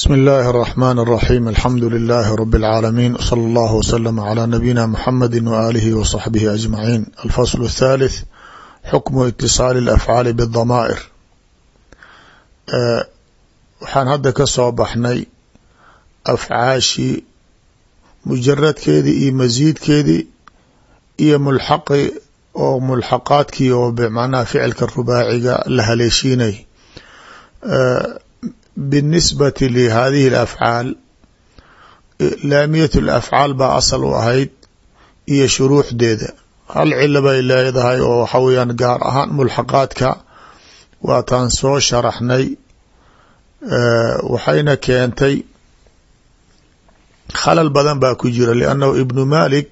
bsmi اllahi الرحman الرaxيm alxamdu لilaahi rb اlcaalamiin wslى اllah wslm عlى nabiyina mxamedi waalihi wصaxbihi aجmaciin alfasl الthalith xukmu itiصaali اlafcaali bالdamaa'ir waxaan hadda ka soo baxnay afcaashii mujaradkeedii iyo masiidkeedii iyo mulxaqi oo mulxaqaadkii oo bmacnaha ficilka rubaaciga la haleeshiinay binisbati lihadihi alafcaal laamiyat alafcaal baa asal u ahayd iyo shuruuxdeeda hal cilo bay leedahay oo waxa weyaan gaar ahaan mulxaqaadka waataan soo sharaxnay waxayna keentay khalal badan baa ku jira liannahu ibnu malik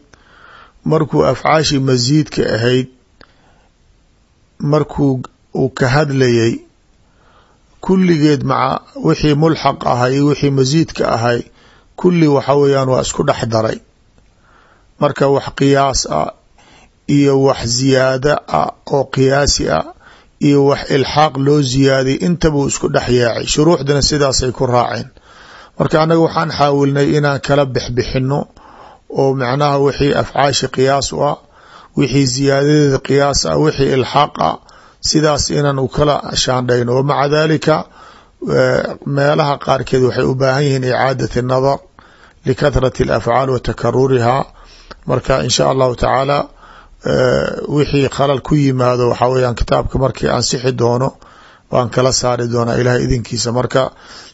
markuu afcaashii masiidka ahayd markuu uu ka hadlayay kulligeed maca wixii mulxaq ahay iyo wixii masiidka ahay kulli waxa weeyaan waa isku dhex daray. Marka wax qiyaas ah iyo wax ziyaada ah oo qiyaasi ah iyo wax ilxaaq loo ziyaaday intabuu isku dhex yaacay. Shuruuxdana sidaasay ku raaceen. Marka annaga waxaan xaawilnay inaan kala bixbixino oo macnaha wixii afcaashi qiyaas u ah wixii ziyaadadeeda qiyaas ah wixii ilxaaq ah sidaas inaan u kala shaandhayno wamaca dalika meelaha qaarkeed waxay u baahan yihiin icaadat الnadar likahrati اlafcaal wa takarurihaa marka in sha allahu tacaala wixii khalal ku yimaado waxaa weyaan kitaabka markii ansixi doono waan kala saari doonaa ilahay idinkiisa marka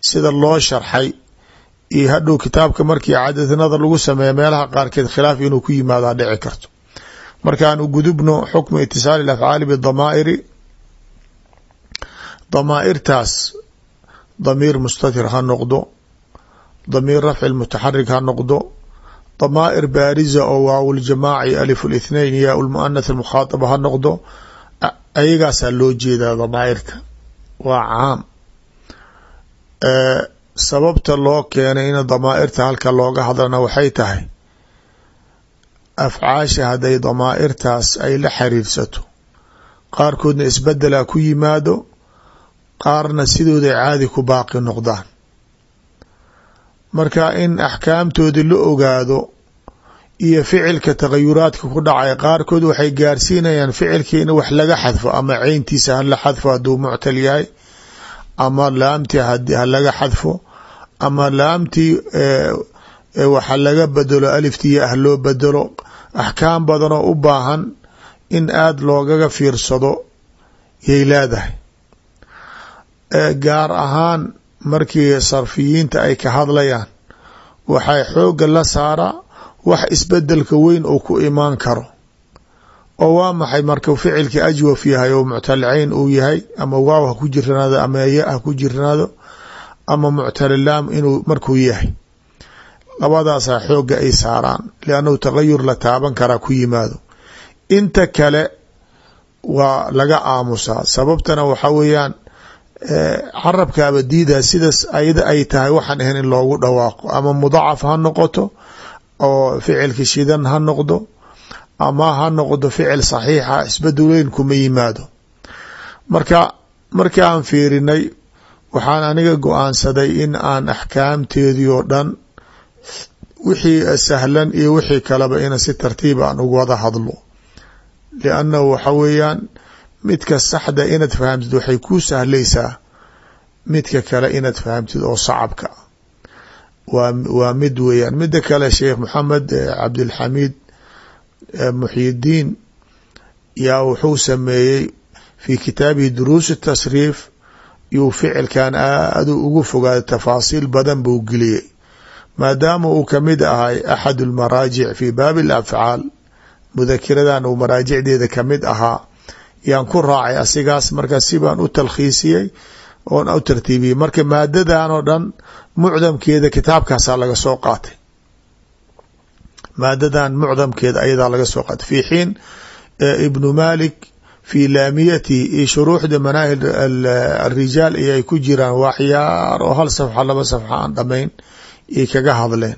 sida loo sharxay iyo hadhow kitaabka markii icaadat nadar lagu sameeya meelaha qaarkeed khilaaf inuu ku yimaado dhici karto markaan u gudubno xukmu itisaali اafcaali bdamaa'iri damaa'irtaas damiir mustatir ha noqdo damiir rafci mutaxarik ha noqdo damaa'ir baariza oo waaw ljamaaci alif اlithnain yaa lmuanath almukhaadaba ha noqdo ayagaasaa loo jeedaa damaa'irta. Waa caam. Sababta loo keenay in damaa'irta halka looga hadlana waxay tahay afcaasha hadday damaa'irtaas ay la xiriirsato qaarkoodna isbedelaa ku yimaado qaarna sidooday caadi ku baaqi noqdaan. Marka in axkaamtoodi la ogaado iyo ficilka tagayuraadka ku dhacay qaarkood waxay gaarsiinayaan ficilkii in wax laga xadfo ama ceyntiisa hala xadfo hadduu muctal yahay ama laamtii ha laga xadfo ama laamtii waxa laga bedelo aliftii ah loo bedelo. Axkaam badanoo u baahan in aada loogaga fiirsado yay leedahay gaar ahaan markii sarfiyiinta ay ka hadlayaan waxay xoogga la saaraa wax isbeddelka weyn uu ku imaan karo. Oo waa maxay markuu ficilkii ajwaf yahay oo muctalcayn uu yahay ama waaw ha ku jiranaado ama ya ha ku jiranaado ama muctalilaam inuu markuu yahay? Labadaasaa xoogga ay saaraan liannahu tagayur la taaban karaa ku yimaado. Inta kale waa laga aamusaa sababtana waxa weeyaan carabkaaba diidaa sidaas ayada ay tahay waxaan ahayn in loogu dhawaaqo. Ama mudacaf ha noqoto oo ficilka shidan ha noqdo ama ha noqdo ficil saxiixa isbeduleyn kuma yimaado. Marka markii aan fiirinay waxaan aniga go'aansaday in aan axkaamteedii oo dhan wixii sahlan iyo wixii kaleba in si tartiib aan ugu wada hadlo. Liannahu waxa weeyaan midka saxda inaad fahamtid waxay kuu sahlaysaa midka kale inaad fahamtid oo sacabka. Waa waa mid weeyaan. Midda kale sheekh maxamed cabdilxamiid muxyidiin yaa wuxuu sameeyey fi kitaabihi duruus tasriif yuu ficilkan aadu ugu fogaaday tafaasiil badan buu geliyey. Maadaama uu ka mid ahay axad lmaraajic fi baabi alafcaal mudakiradan uu maraajicdeeda ka mid ahaa yaan ku raacay asigaas marka si baan u talkhiisiyey oon u tartiibiyey. Marka maadadan oo dhan mucdamkeeda kitaabkaasaa laga soo qaatay. Maadadan mucdamkeeda ayadaa laga soo qaatay. Fi xiin ibnu malik fi laamiyatihi iyo shuruuxda manaahil arijaal iyo ay ku jiraan. Waxyaar oo hal safxa laba safxa aan dhamayn iyo kaga hadleen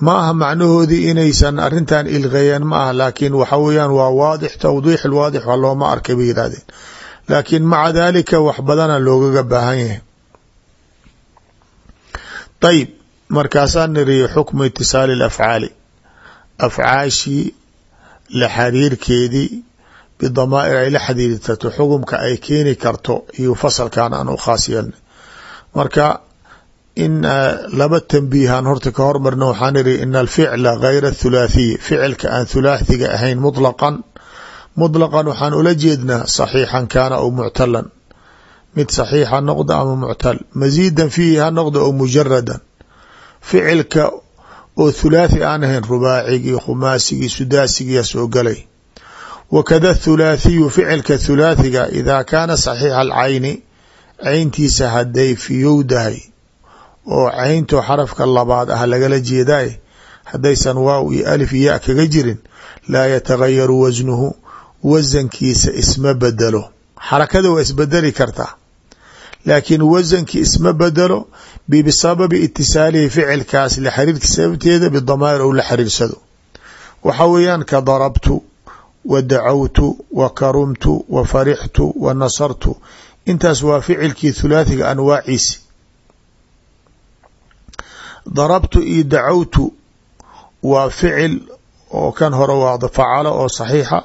ma aha macnahoodii inaysan arintan ilqeeyeen ma aha laakiin waxa weeyaan waa waadix tawdiix lwaadix waa looma arkay bay yidhahdeen laakiin maca dalika wax badana loogaga baahan yahay. Ayib markaasaan niriyo xukmu itisaali alafcaali. Afcaashii la xiriirkeedii bidamaa'ir ay la xiriirtato xukumka ay keeni karto iyo fasalkan aan u khaas marka in laba tanbiihan horta ka hormarna waxaan iri in alficla gayra thulaathiy ficilka aan thulaathiga ahayn muطlaqan muطlaqan waxaan ula jeednaa saxiixan kaana aw muctalan. Mid saxiixa noqda ama muctal. Masiidan fiihi ha noqda oo mujaradan ficilka oo thulaathi aan ahayn rubaacigii khumaasigii sudaasigiyaa soo galay. Wakada thulaathiyu ficilka thulaathiga idaa kaana saxiixa alcayni cayntiisa hadday fiyowdahay oo caynto xarafka labaad ah lagala jeeday haddaysan waaw iyo alif iyo kaga jirin laa yatagayaru wasnuhu wasankiisa isma bedelo xarakada waa isbedeli kartaa. Laakiin wasankii isma bedelo bisababi itisaalihi ficilkaas la xiriirka sababteeda bidamaa'ir ou la xiriirsado. Waxa weeyaan ka darabtu wa dacawtu wa karumtu wa farixtu wa nasartu. Intaas waa ficilkii thulaathiga anwaaciisi darabtu iyo dacawtu waa ficil oo kan hore waa facalo oo saxiixa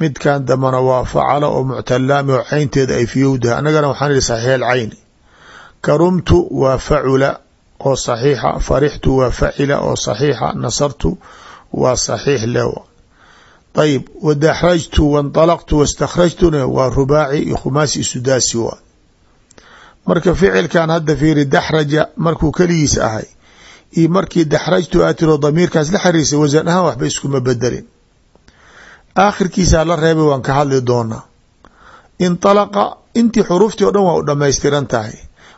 midkan dambana waa facalo oo muctalaami oo caynteeda ay fiyowdahay annagana waxaan ihi saxiix alcayni karumtu waa facula oo saxiixa farixtu waa facila oo saxiixa nasartu waa saxiix lewa. Ayib wadaxrajtu waاnطalaqtu wastakhrajtuna waa rubaaci iyo khumaasi iyo sudaasi waa. Marka ficilkan hadda fiiri daxraja markuu keligiis ahay iyo markii daxrajtu aa tiro damiirkaas la xariirsay wasan ahaan waxba iskuma bedelin aakhirkiisaa la reebay waan ka hadli doonaa. Inطalaqa intii xuruuftii o dhan waa u dhamaystiran tahay.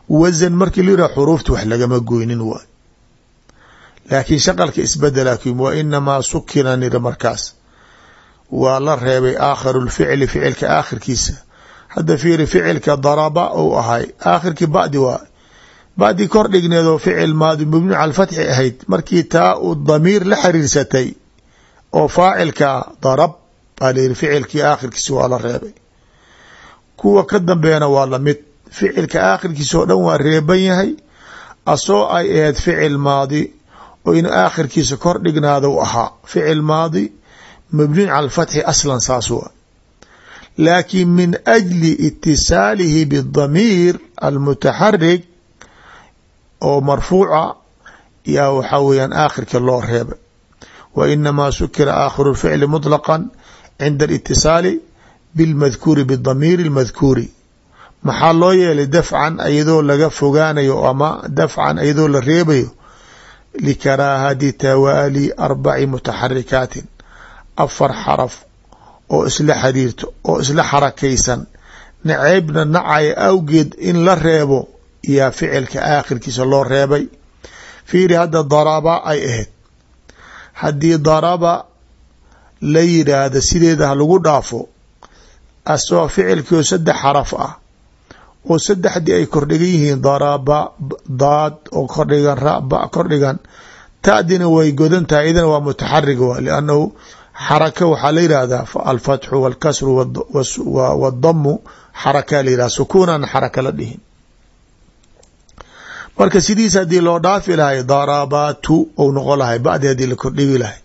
Wasan markii la yihah xuruufta wax lagama goynin waay. Laakiin shaqalka isbedela wa inamaa sukina niri markaas. Waa la reebay aakhiru lficli ficilka aakhirkiisa. Hadda fiiri ficilka daraba ou ahay. Aakhirkii badi waa badi kor dhigneedoo ficil maadi mubni cala fatxi ahayd. Markii taa uu damiir la xiriirsatay oo faacilka darab baa layihi ficilkii aakhirkiisa waa la reebay. Kuwa ka dambeena waa la mid ficilka aakhirkiisa oo dhan waa reeban yahay asoo ay ahayd ficil maadi oo in aakhirkiisa kor dhignaada u ahaa. Ficil maadi mabniin cala alfatxi aslan saas wa laakin min ajli itisaalihi bidamiir almutaxarik oo marfuuca yaa waxaa weeyaan aakhirka loo reebay wa inamaa sukira aakhiru lficli muطlaqa cinda alitisaali bilmadkuuri bidamiiri اlmadkuuri maxaa loo yeelay dafcan iyadoo laga fogaanayo ama dafcan iyadoo la reebayo? Likaraahati tawaali arbaci mutaxarikaatin. Afar xaraf oo isla xiriirto oo isla xarakaysan. Naceybna nacaya awgeed in la reebo yaa ficilka aakhirkiisa loo reebay. Fiiri hadda daraba ay ahayd. Haddii daraba la yidhaahda sideeda ha lagu dhaafo asoo ficilkii oo saddex xaraf ah oo saddexdii ay kordhigan yihiin daraba daad oo kordhigan raba kordhigan taadina way godan tahay idana waa mutaxarig wa liannahu xaraka waxaa la yidhaahdaa alfatxu walkasru wadamu xaraka la yihahda sukuunan xaraka la dhihin marka sidiis haddii loo dhaafi lahay darabatu ou noqon lahay badi haddii la kordhigi lahay.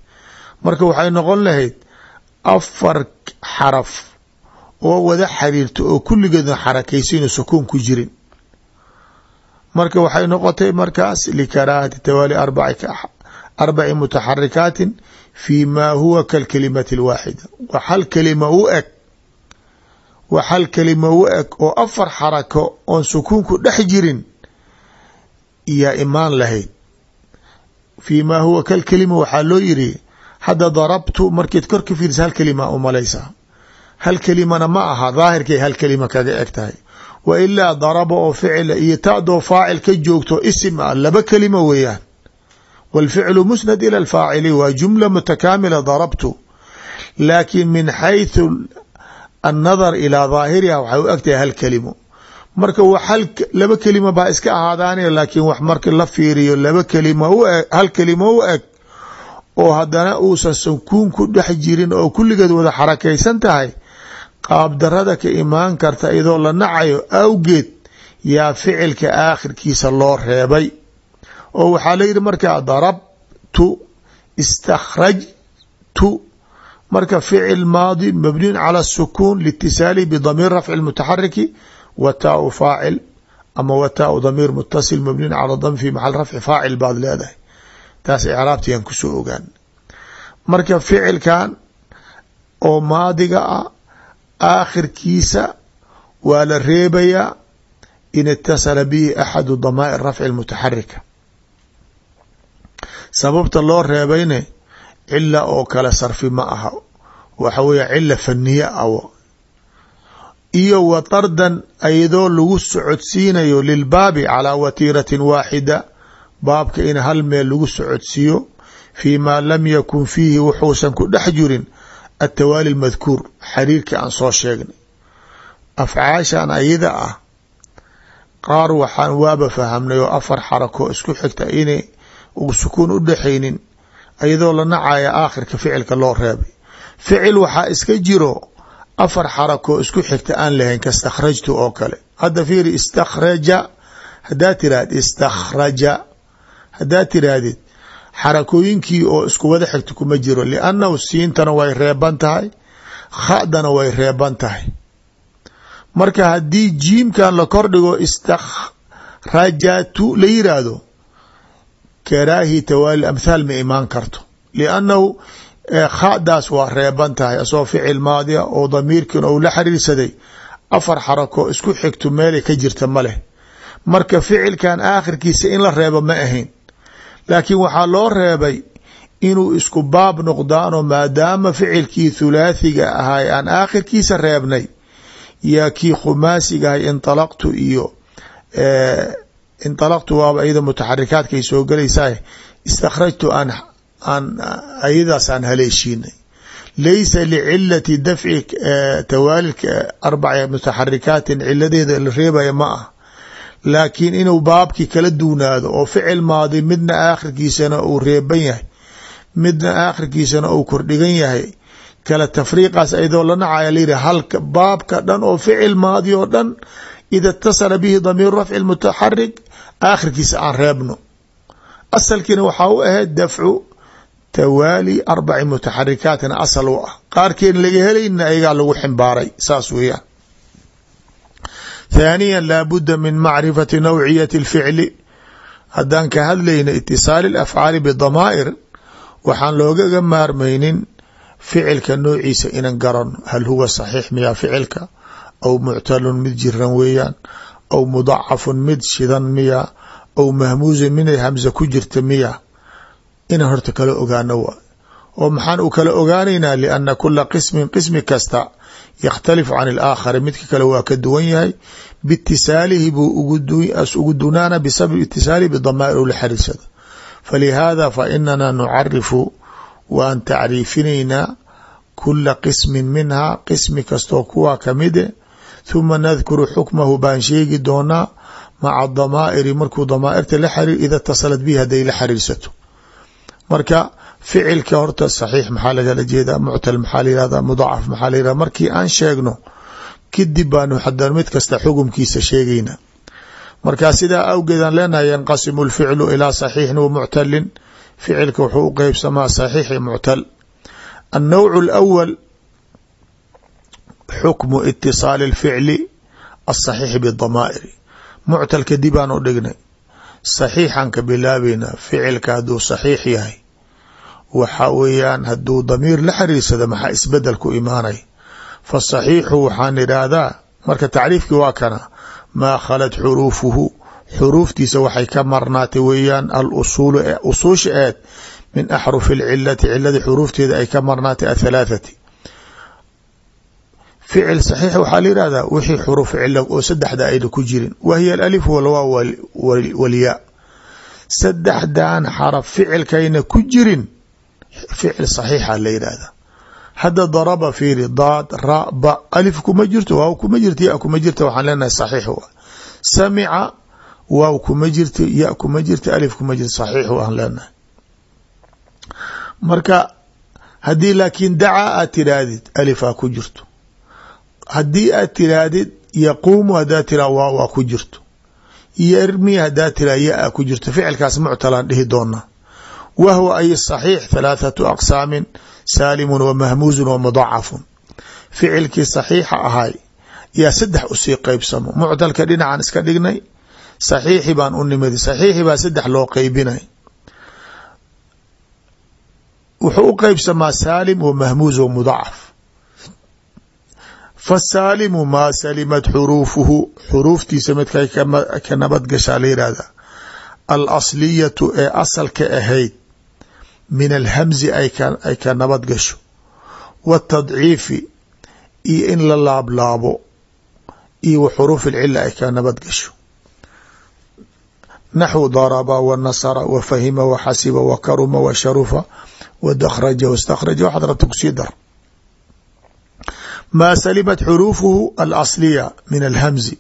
Marka waxay noqon lahayd afar xaraf oo wada xiriirto oo kulligeedna xarakaysan sukuun ku jirin. Marka waxay noqotay markaas likaraahati tawaali arbaci mutaxarikaatin fi ma huwa kalkalimati alwaaxida wax hal kelima u eg wax hal kelima u eg oo afar xarako oon sukuunku dhex jirin yaa imaan lahayd fii ma huwa kalkelima waxaa loo yiri hadda darabtu markeed kor ka fiirisa hal kelima umalaysaa hal kelimana ma aha daahirkay hal kelima kaga eg tahay wa ilaa daraba oo ficila iyo taadoo faacil ka joogto isim ah laba kelima weeyaan wاlficlu musnad ilى اfaacili waa jumla mutakaamila darabtu laakin min xayثu الnadar ilىa daahiriha waxay u egtahay hal kelimo marka waxal laba kelima baa iska ahaadaane laakiin wax marka la fiiriyo laba kelima u eg hal kelima u eg oo haddana uusan sankuun ku dhex jirin oo kulligeed wada xarakaysan tahay qaabdarada ka imaan karta iyadoo la nacayo awgeed yaa ficilka aakhirkiisa loo reebay. Oo waxaa la yidhi markaa darabtu istakhrajtu marka ficil maadi mabniin cala asukuun liitisaalihi bidamiir rafci lmutaxariki wa taau faacil ama wa taau damiir mutasil mabniyun cala dam fi maxal rafci faacil baad leedahay. Taas icraabtiyan ku soo ogaan. Marka ficilkan oo maadiga ah aakhirkiisa waa la reebayaa in itasala bihi axadu damaa'ir rafci اlmutaxarika sababta loo reebayne cila oo kale sarfi ma aha. Waxa weeye cila faniye awo iyo wa tardan ayadoo lagu socodsiinayo lilbaabi calaa watiiratin waaxida baabka in hal meel lagu socodsiiyo fii maa lam yakun fiihi wuxuusan ku dhex jirin atawaali madkuur xariirkii aan soo sheegnay. Afcaashan ayada ah qaar waxaan waaba fahamnay oo afar xarako isku xigta inay sukuun u dhexaynin iyadoo la nacaya aakhirka ficilka loo reebay. Ficil waxaa iska jiro afar xarako isku xigta aan lahayn ka stakhrajtu oo kale. Hadda fiiri istakhraja hadaa tirahdid istakhraja haddaa tirahdid xarakooyinkii oo isku wada xigta kuma jiro liannahu siintana way reeban tahay khadana way reeban tahay. Marka haddii jiimkan la kordhigo istakhrajatu la yiraahdo karaahi tawaali amhaal ma imaan karto liannahu khadaas waa reeban tahay asoo ficil maadiya oo damiirkin ou la xiriirsaday. Afar xarako isku xigto meelay ka jirta ma leh. Marka ficilkan aakhirkiisa in la reebo ma ahayn. Laakiin waxaa loo reebay inuu isku baab noqdaano maadaama ficilkii thulaathiga ahay aan aakhirkiisa reebnay yaa kii khumaasigahay inطalaqtu iyo inطalaqtu waaba iyada mutaxarikaadkay soo gelaysaa istakhrajtu aan aan ayadaas aan haleeshiinay. Laysa licilati dafci tawaali arbaca mutaxarikaatin ciladeeda la reebaya ma ah. Laakiin inuu baabkii kala duunaado oo ficil maadi midna aakhirkiisana uu reeban yahay midna aakhirkiisana uu kordhigan yahay. Kala tafriiqaas ayadoo la nacaya layihi halka baabka dhan oo ficil maadi oo dhan ida اtasala bihi damiir rafci mutaxarik aakhirkiisa aan reebno. Asalkiina waxaa u ahayd dafcu tawaali arbaci mutaxarikaatina asal u ah. Qaarkeena laga helayna ayagaa lagu ximbaaray saas weeyaan. Thaaniya laabuda min macrifati nawciyati اlficli haddaan ka hadlayna itisaali اlafcaali bidamaa'ir waxaan loogaga maarmaynin ficilka noociisa inan garano hal huwa saxiix miyaa ficilka? Aw muctalun mid jiran weeyaan? Aw mudacafun mid shidan miya aw mahmuusun minay hamsa ku jirta miya inaan horta kala ogaano oo maxaan u kala ogaanaynaa lianna kula qismin qismi kasta yakhtalifu can ilaakhari midka kale waa ka duwan yahay. Biitisaalihi buu ugu dunaana bisababi itisaalihi bidamaa'ir u la xariirsado falihaada fa inana nucarifu waan tacriifinaynaa kula qismin minhaa qismi kastoo kuwaa kamide huma nadkuru xukmahu baan sheegi doonaa maca damaa'iri markuu damaa'irta la xariir ida itasalat bihi hadday la xariirsato marka ficilka horta saxiix maxaa lagala jeedaa muctal maxaa la yihahda mudacaf maxaa la yihahda markii aan sheegno kadib baanu hadan mid kasta xukumkiisa sheegayna. Marka sidaa awgeed aan leenahay yanqasimu lficlu ilaa saxiixin wa muctalin. Ficilka wuxuu u qeybsamaa saxiix i muctal. Annowc اlawal xukmu itisaali اlficli asaxiix bidamaa'iri muctal kadib aan u dhignay saxiixan ka bilaabeynaa ficilka hadduu saxiix yahay. Waxa weeyaan hadduu damiir la xiriirsada maxaa isbeddel ku imaanay? Fa saxiixu waxaan idhaahdaa marka tacriifkii waa kana maa khalad xuruufuhu. Xuruuftiisa waxay ka marnaatay weeyaan al usuulu usuusha eed min axrufi alcilati cilada xuruufteeda ay ka marnaatay athalaathati ficil saxiix waxaa la yihahdaa wixii xuruuf cila oo saddexda ayna ku jirin. Wa hiya walwaa walyaa saddexdan xaraf ficilkayna ku jirin ficil saxiixa la yidhahdaa hadda daraba fiiri daad ra ba alif kuma jirto waaw kuma jirto ya kuma jirta waxaan leenahay saxiix wa samica waaw kuma jirto ya kuma jirto alif kuma jirto saxiix waan leenahay. Marka haddii laakiin dacaa aad tiraahdid alifaa ku jirto haddii aad tiraahdid yaquumu haddaad tiraa waa ku jirto. Yarmi hadaa tira ya-a ku jirto. Ficilkaas muctalaan dhihi doonaa wahwa ay saxiix halaathatu aqsaamin saalimun wa mahmuuzun wa mudacafun ficilkii saxiixa ahay yaa saddex u sii qeybsamo muctalka dhinacan iska dhignay saxiixi baan u nimid saxiixi baa saddex loo qeybinay wuxuu u qeybsamaa saalim wa mahmuuz mudacaf fasaalimu maa salimat xuruufuhu xuruuftiisa midkay ka nabad gashaa la yihahda alasliyatu ee asalka ahayd min alhamzi ay ka nabad gasho waatadciifi iyo in la laablaabo iyo wa xuruuf alcila ay ka nabad gasho naxwu daraba wa nasara wa fahima wa xasiba wa karuma wa sharufa wa dakhraja wastakhraja waxaad rabta ku sii dar maa salimat xuruufuhu alasliya min alhamzi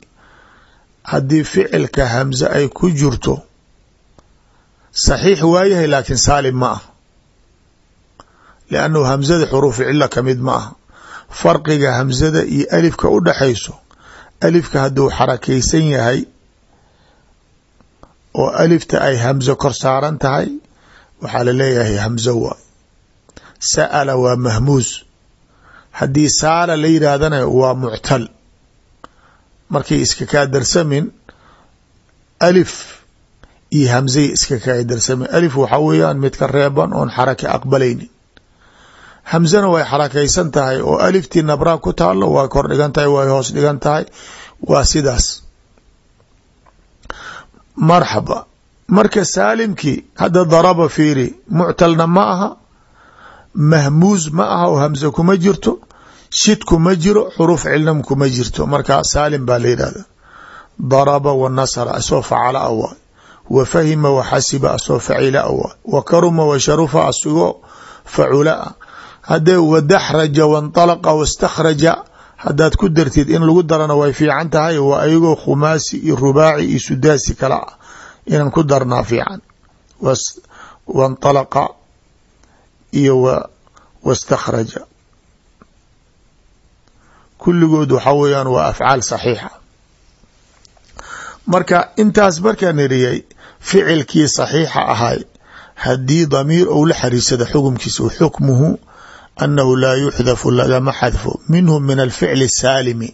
haddii ficilka hamze ay ku jirto saxiix waayahay laakiin saalim ma ah liannahu hamzada xuruufu cila ka mid ma ah farqiga hamzada iyo alifka u dhaxayso alifka hadduu xarakaysan yahay oo alifta ay hamzo kor saaran tahay waxaa la leeyahay hamzo waay sa'ala waa mahmuuz haddii saala la yidhaahdana waa muctal. Markay iska kaa darsamin alif iyo hamzay iska kaa darsamin. Alif waxaa weeyaan midka reeban oon xaraka aqbalaynin. Hamzana way xarakaysan tahay oo aliftii nabraa ku taalo way kor dhigan tahay way hoos dhigan tahay. Waa sidaas. Marxaba. Marka saalimkii hadda daraba fiiri muctalna ma aha mahmuuz ma aha oo hamze kuma jirto shid kuma jiro xuruuf cilnam kuma jirto marka saalim baa la yidhahda daraba wa nasra asoo facala a waay wa fahima wa xasiba asoo facila a waay wa karuma wa sharufa asigoo facula a haddee wadaxraja waاnطalaqa waاstakhraja haddaad ku dartid in lagu darana way fiican tahay waa ayagoo khumaasi iyo rubaaci iyo sudaasi kala ah inaan ku darnaa fiican waاnطalaqa iyo waاstakhraja kulligood waxaa weeyaan waa afcaal saxiixa. Marka intaas markaan iriyay ficilkii saxiixa ahay haddii damiir ou la xariirsada xukumkiisa xukmuhu annahu laa yuxdafu lagama xadfo minhu min alficli saalimi.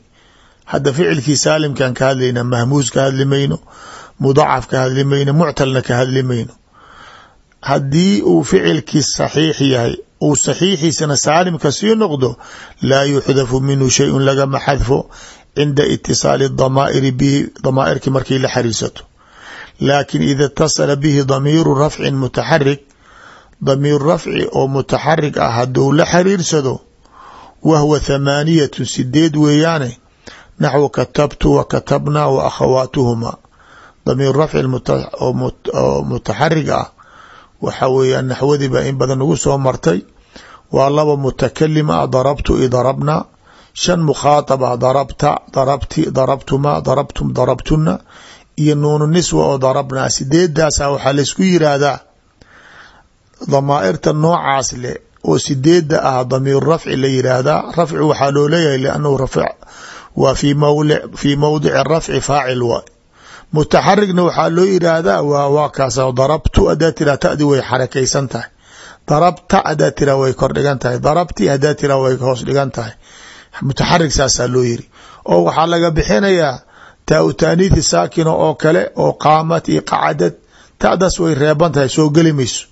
Hadda ficilkii saalimkan ka hadlayna mahmuus ka hadli mayno mudacaf ka hadli mayno muctalna ka hadli mayno haddii uu ficilkii saxiix yahay uu saxiixiisana saalimka sii noqdo laa yuxdafu minhu shayun lagama xadfo cinda itisaali damaa'iri bihi damaa'irkii markay la xariirsato. Laakin ida itasala bihi damiiru rafcin mutaxarik damiir rafci oo mutaxarig ah hadduu la xiriirsado wa hwa thamaaniyatu sideed weeyaane naxwu katabtu wa katabnaa wa akhawaatuhumaa. Damiir rafci oo mutaxarig ah waxa weeyaan naxwadii baa in badan ugu soo martay waa laba mutakalim ah darabtu i darabna. Shan mukhaatab ah darabta darabti darabtumaa darabtum darabtuna iyo nuunu niswa oo darabnaa sideedaasa waxaa laysku yiraahdaa damaa'irta noocaas leh oo sideeda ah damiir rafci la yiraahdaa. Rafci waxaa loo leeyahay liannahu rafc waa fii mawdici rafci faacil waay mutaxarigna waxaa loo yiraahdaa waa kaas darabtu hadaa tiraa tadi way xarakaysan tahay. Darabta hadaa tiraa way kor dhigan tahay. Darabti hadaa tiraa way hoos dhigan tahay. Mutaxarig saasaa loo yiri. Oo waxaa laga bixinayaa taa taaniithi saakina oo kale oo qaamat iyo qacadad ta'daas way reeban tahay soo geli mayso.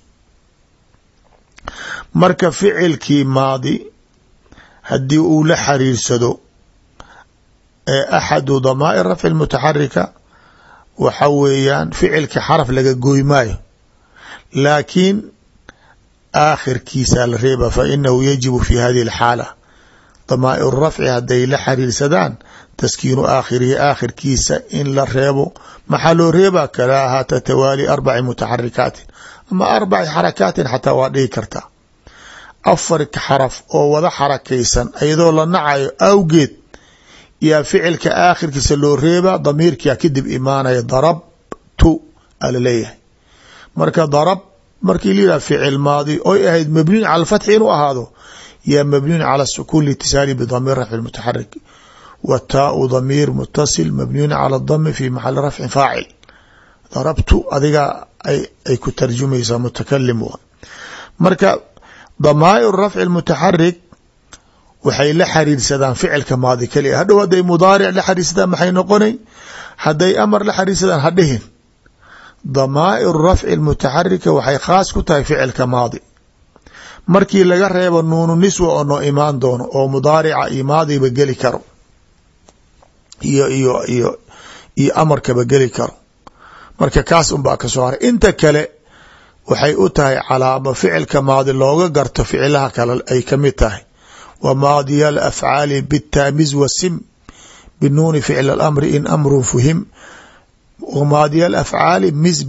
Marka ficilkii maadi haddii uu la xariirsado axadu damaa'ir rafci mutaxarika waxa weeyaan ficilkii xaraf laga gooy maayo. Laakiin aakhirkiisaa la reeba fa inahu yajibu fi hadihi alxaala. Damaa'ir rafci hadday la xariirsadaan taskiinu aakhirihi aakhirkiisa in la reebo maxaa loo reebaa kala ahaata tawaali arbaci mutaxarikaatin. Ama arbaci xarakaatin xataa waa dhihi kartaa afar xaraf oo wada xarakaysan iyadoo la nacayo awgeed yaa ficilka aakhirkiisa loo reebaa damiirkia kadib imaanaya darabtu alaleeyahay marka darab markii layihah ficil maadi oy ahayd mabniun cala alfatxi inuu ahaado yaa mabniun cala sukuun litisaali bidamiir rafci mutaxarik wa damiir mutasil mabniun cala dami fi maxali rafcin faacil. Darabtu adiga ay ku tarjumaysaa mutakalim marka damaa'ir rafci mutaxarik waxay la xariirsadaan ficilka maadi keliya. Hadhow hadday mudaaric la xariirsadaan maxay noqonay? Hadday amar la xariirsadaan hadhihin damaa'ir rafci mutaxarika waxay khaas ku tahay ficilka maadi. Markii laga reebo nuunu niswa oo noo imaan doono oo mudaarica iyo maadiba geli karo iyo iyo iyo iyo amarkaba geli karo marka kaas unbaa ka soo haray. Inta kale waxay u tahay calaamo ficilka maadi looga garto ficilaha kale ay ka mid tahay wa maadiya alafcaali bitaamiz wasim binuuni ficl alamri in amrun fuhim. Wa maadiya alafcaali mis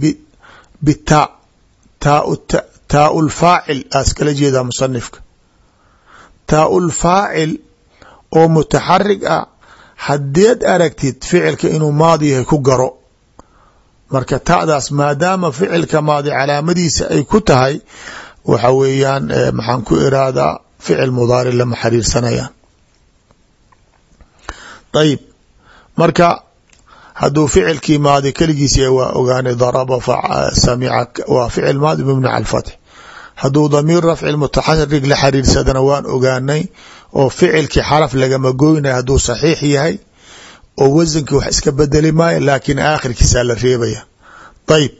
bitaa taa lfaacil aas kala jeedaa musanifka taa lfaacil oo mutaxarig ah haddeed aragtid ficilka inuu maadi yahay ku garo. Marka ta'daas maadaama ficilka maadi calaamadiisa ay ku tahay waxa weeyaan maxaan ku iraadaa ficil mudaaric lama xariirsanayaan ayib marka hadduu ficilkii maadi keligiisa waa ogaanay daraba samica waa ficil maadi mabni cala alfatx hadduu damiir rafci mutaxarig la xariirsadana waan ogaanay oo ficilkii xaraf lagama goynaya hadduu saxiix yahay oo wasankii wax iska bedeli maayo laakiin aakhirkiisaa la reebaya. Ayib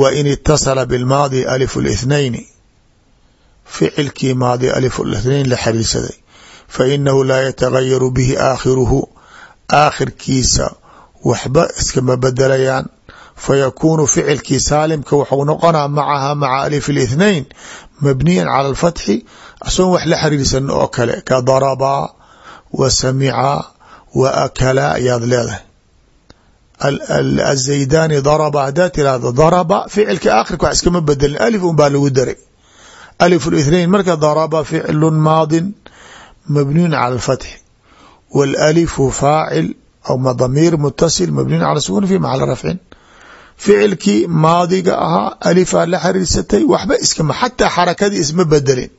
wa in itasala bilmaadi alif اlithnayni ficilkii maadi alif اlithnayn la xariirsaday. Fa inahu laa yatagayaru bihi aakhiruhu aakhirkiisa waxba iskama bedelayaan fayakuunu ficilkii saalimka waxuu noqonaa macaha maca alif اlithnain mabniya cala alfatxi asagoon wax la xariirsan oo kale ka darabaa wa samica wa akalaa ayaad leedahay. Azaydani daraba haddaad tirahdo daraba ficilka aakhirka wax iskama bedelin alif un baa lagu daray alif اlithnain marka daraba ficlu maadin mabniyun cala alfatxi wاlalifu faacil aw damiir mutasil mabniyun cala sukun fi maxali rafcin ficilkii maadiga ahaa alifaa la xariirsatay waxba iskama xataa xarakadii isma bedelin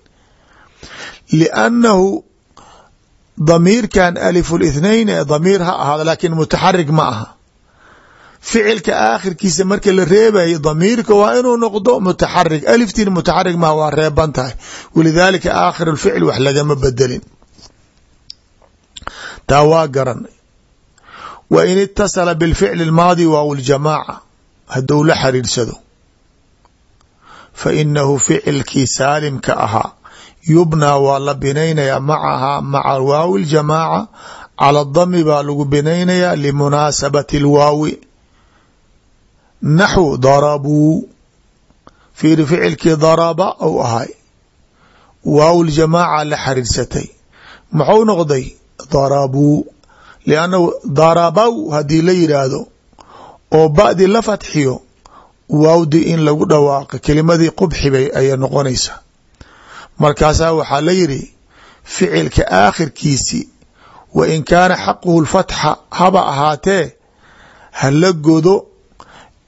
liannahu damiirkan alif اlithnain ee damiir ha ahaado laakiin mutaxarig ma aha ficilka aakhirkiisa marka la reebayo damiirka waa inuu noqdo mutaxarig aliftiin mutaxarig ma waa reeban tahay. Walidaalika aakhir lficil wax lagama bedelin. Taa waa garanay wa in itasala bilficli اlmaadi waaw ljamaaca hadduu la xariirsado fa inahu ficilkii saalimka ahaa. Yubnaa waa la binaynayaa macahaa maca waawi ljamaaca cala dami baa lagu binaynayaa limunaasabati اlwaawi naxw darabuu fiiri ficilkii daraba ou ahay. Waaw ljamaaca la xariirsatay. Muxuu noqday darabuu liannahu darabaw haddii la yidhaahdo oo ba'di la fatxiyo waawdi in lagu dhawaaqo kelimadii qubxibay ayay noqonaysaa markaasaa waxaa la yidhi ficilka aakhirkiisi wa in kaana xaquhu lfatxa haba ahaatee hala godo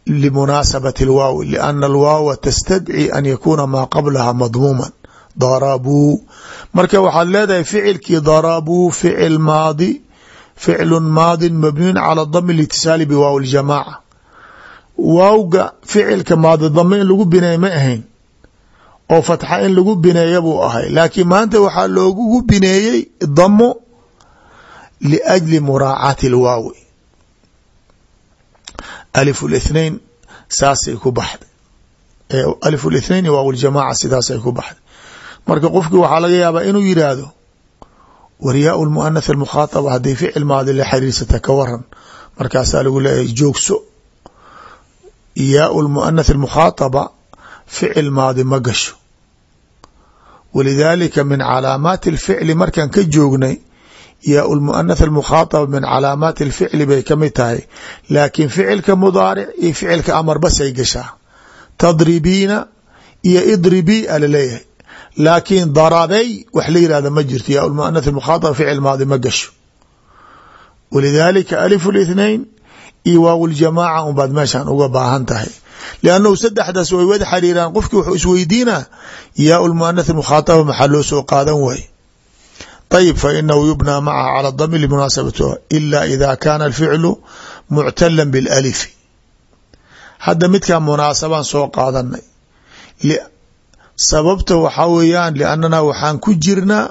limunaasabati alwaawi lianna alwaawa tastadci an yakuuna maa qablaha madmuuman darabuu marka waxaad leedahay ficilkii darabuu ficil maadi ficlu maadin mabniyun cala dami litisaali biwaaw ljamaaca waawga ficilka maadi dame in lagu bineey ma ahayn oo fatxa in lagu bineeya buu ahay laakiin maanta waxaa loogugu bineeyey damo liajli muraacaati alwaawi alif اlithnain saasay ku baxday alif اlithnain waaw ljamaaca sidaasay ku baxday marka qofkii waxaa laga yaabaa inuu yidhaahdo waryaau lmuanath almukhaataba hadday ficil maadi la xiriirsata ka waran markaasaa lagu leeyahay joogso yaau lmuanath almukhaataba ficil maadi ma gasho walidaalika min calaamaati alficli markaan ka joognay yaau lmuanath almukhaataba min calaamaati alficli bay ka mid tahay laakiin ficilka mudaaric iyo ficilka amar basay gashaa tadribiina iyo idribii a la leeyahay laakiin darabay wax la yihahda ma jirto yaa muanath mukhaataba ficil maadi ma gasho walidaalika alif اlithnain iyo waaw ljamaaca unbaad meeshan uga baahan tahay liannahu saddexdaas way wada xariiraan qofkii wuxuu yaa ayib fainahu yubnaa macaha cala dami limunaasabatiha ila ida kaana alficlu muctala bilalifi hadda midkaa munaasabaan soo qaadanay sababta waxaa weeyaan liannana waxaan ku jirnaa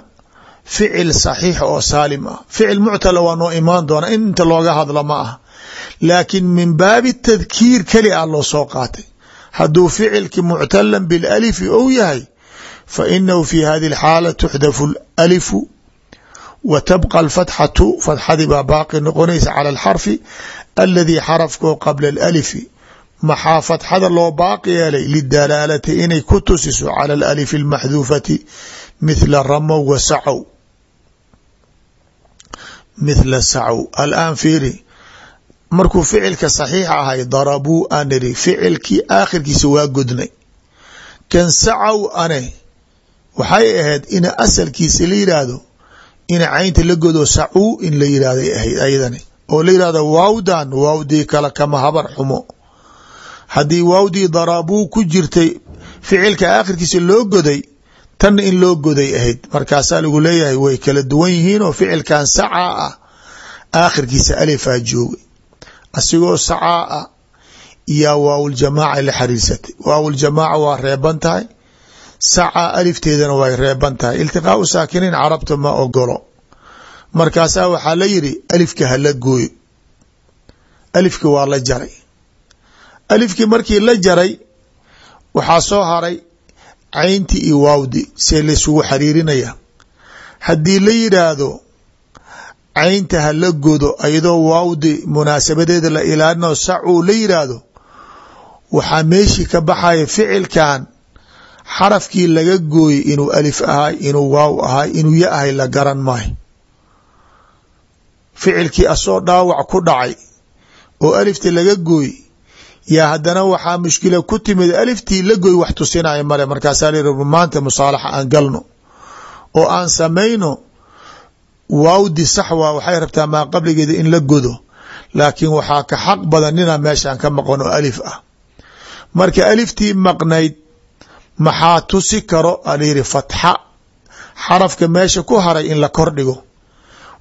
ficil saxiix oo saalim ah ficil muctala waa noo imaan doona in inta looga hadla ma ah laakiin min baabi tadkiir keli a loo soo qaatay hadduu ficilki muctalan bilalifi ou yahay fa inahu fi hadi اlxaala tuxdafu alifu wa tabqa alfatxatu fatxadii baa baaqi noqonaysa cala alxarfi aladii xarafkoo qabla alalifi maxaa fatxada loo baaqi yeelay lidalaalati inay ku tusiso cala alalifi almaxduufati mithla ramow wa sacow mithla sacow alaan fiiri markuu ficilka saxiix ahay darabuu aan iri ficilkii aakhirkiisa waa godnay kan sacow ane waxay ahayd ina asalkiisa la ina caynta la godo sacuu in la yidhahday ahayd ayadani. oo la yidhahdo waawdan waawdii kale kama habar xumo. Haddii waawdii darabuu ku jirtay ficilka aakhirkiisa loo goday tanna in loo goday ahayd. Markaasaa lagu leeyahay way kala duwan yihiin oo ficilkan sacaa ah aakhirkiisa alifaa joogay. Asigoo sacaa ah yaa waawuljamaaca la xariirsatay waawuljamaaca waa reeban tahay sacaa alifteedana way reeban tahay. Iltiqaau saakiniin carabta ma ogolo markaasaa waxaa la yidhi alifka hala gooyo. Alifki waa la jaray. Alifkii markii la jaray waxaa soo haray caynti iyo waawdi see laysugu xariirinaya haddii la yidhaahdo caynta hala godo iyadoo waawdi munaasabadeeda la ilaalino sacuu la yidhaahdo waxaa meeshii ka baxaya ficilkan xarafkii laga gooyey inuu alif ahay inuu waaw ahay inuu ya ahay la garan maayo. Ficilkii asoo dhaawac ku dhacay oo alifta laga gooy yaa haddana waxaa mushkila ku timid aliftii la goy wax tusinaya male. Markaasaa la yihi maanta musaalaxa aan galno oo aan samayno waawdi sax waa waxay rabtaa maa qabligeeda in la godo. Laakiin waxaa ka xaq badan ninaa meeshaan ka maqan oo alif ah. Marka aliftii maqnayd maxaa tusi karo? Alayidhi fatxa. Xarafka meesha ku haray in la kordhigo.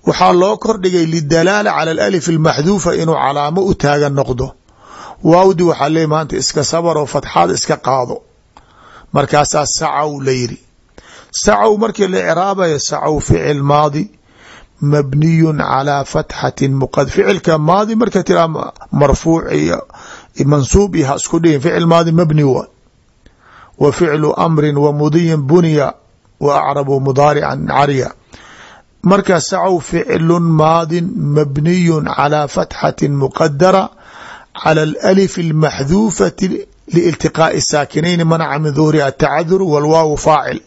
Waxaa loo kordhigay lidalaala cala alif almaxduufa inuu calaamo u taagan noqdo. Waawdi waxaa leey maanta iska sabaroo fatxaada iska qaado. Markaasaa sacow la yidhi. Sacow markii la icraabayo sacow ficil maadi mabniyun calaa fatxatin muqad. Ficilka maadi marka tiraa marfuuc iyo mansuub iyo ha isku dhigin ficil maadi mabni wa wa ficlu amri wa mudiyin bunya wa acrabu mudaarican carya marka sacow ficlun maadin mabniyun calaa fatxatin muqadara cala alif almaxduufati liiltiqaa'i saakinayni manaca min duhuri atacadur walwaawu faacil.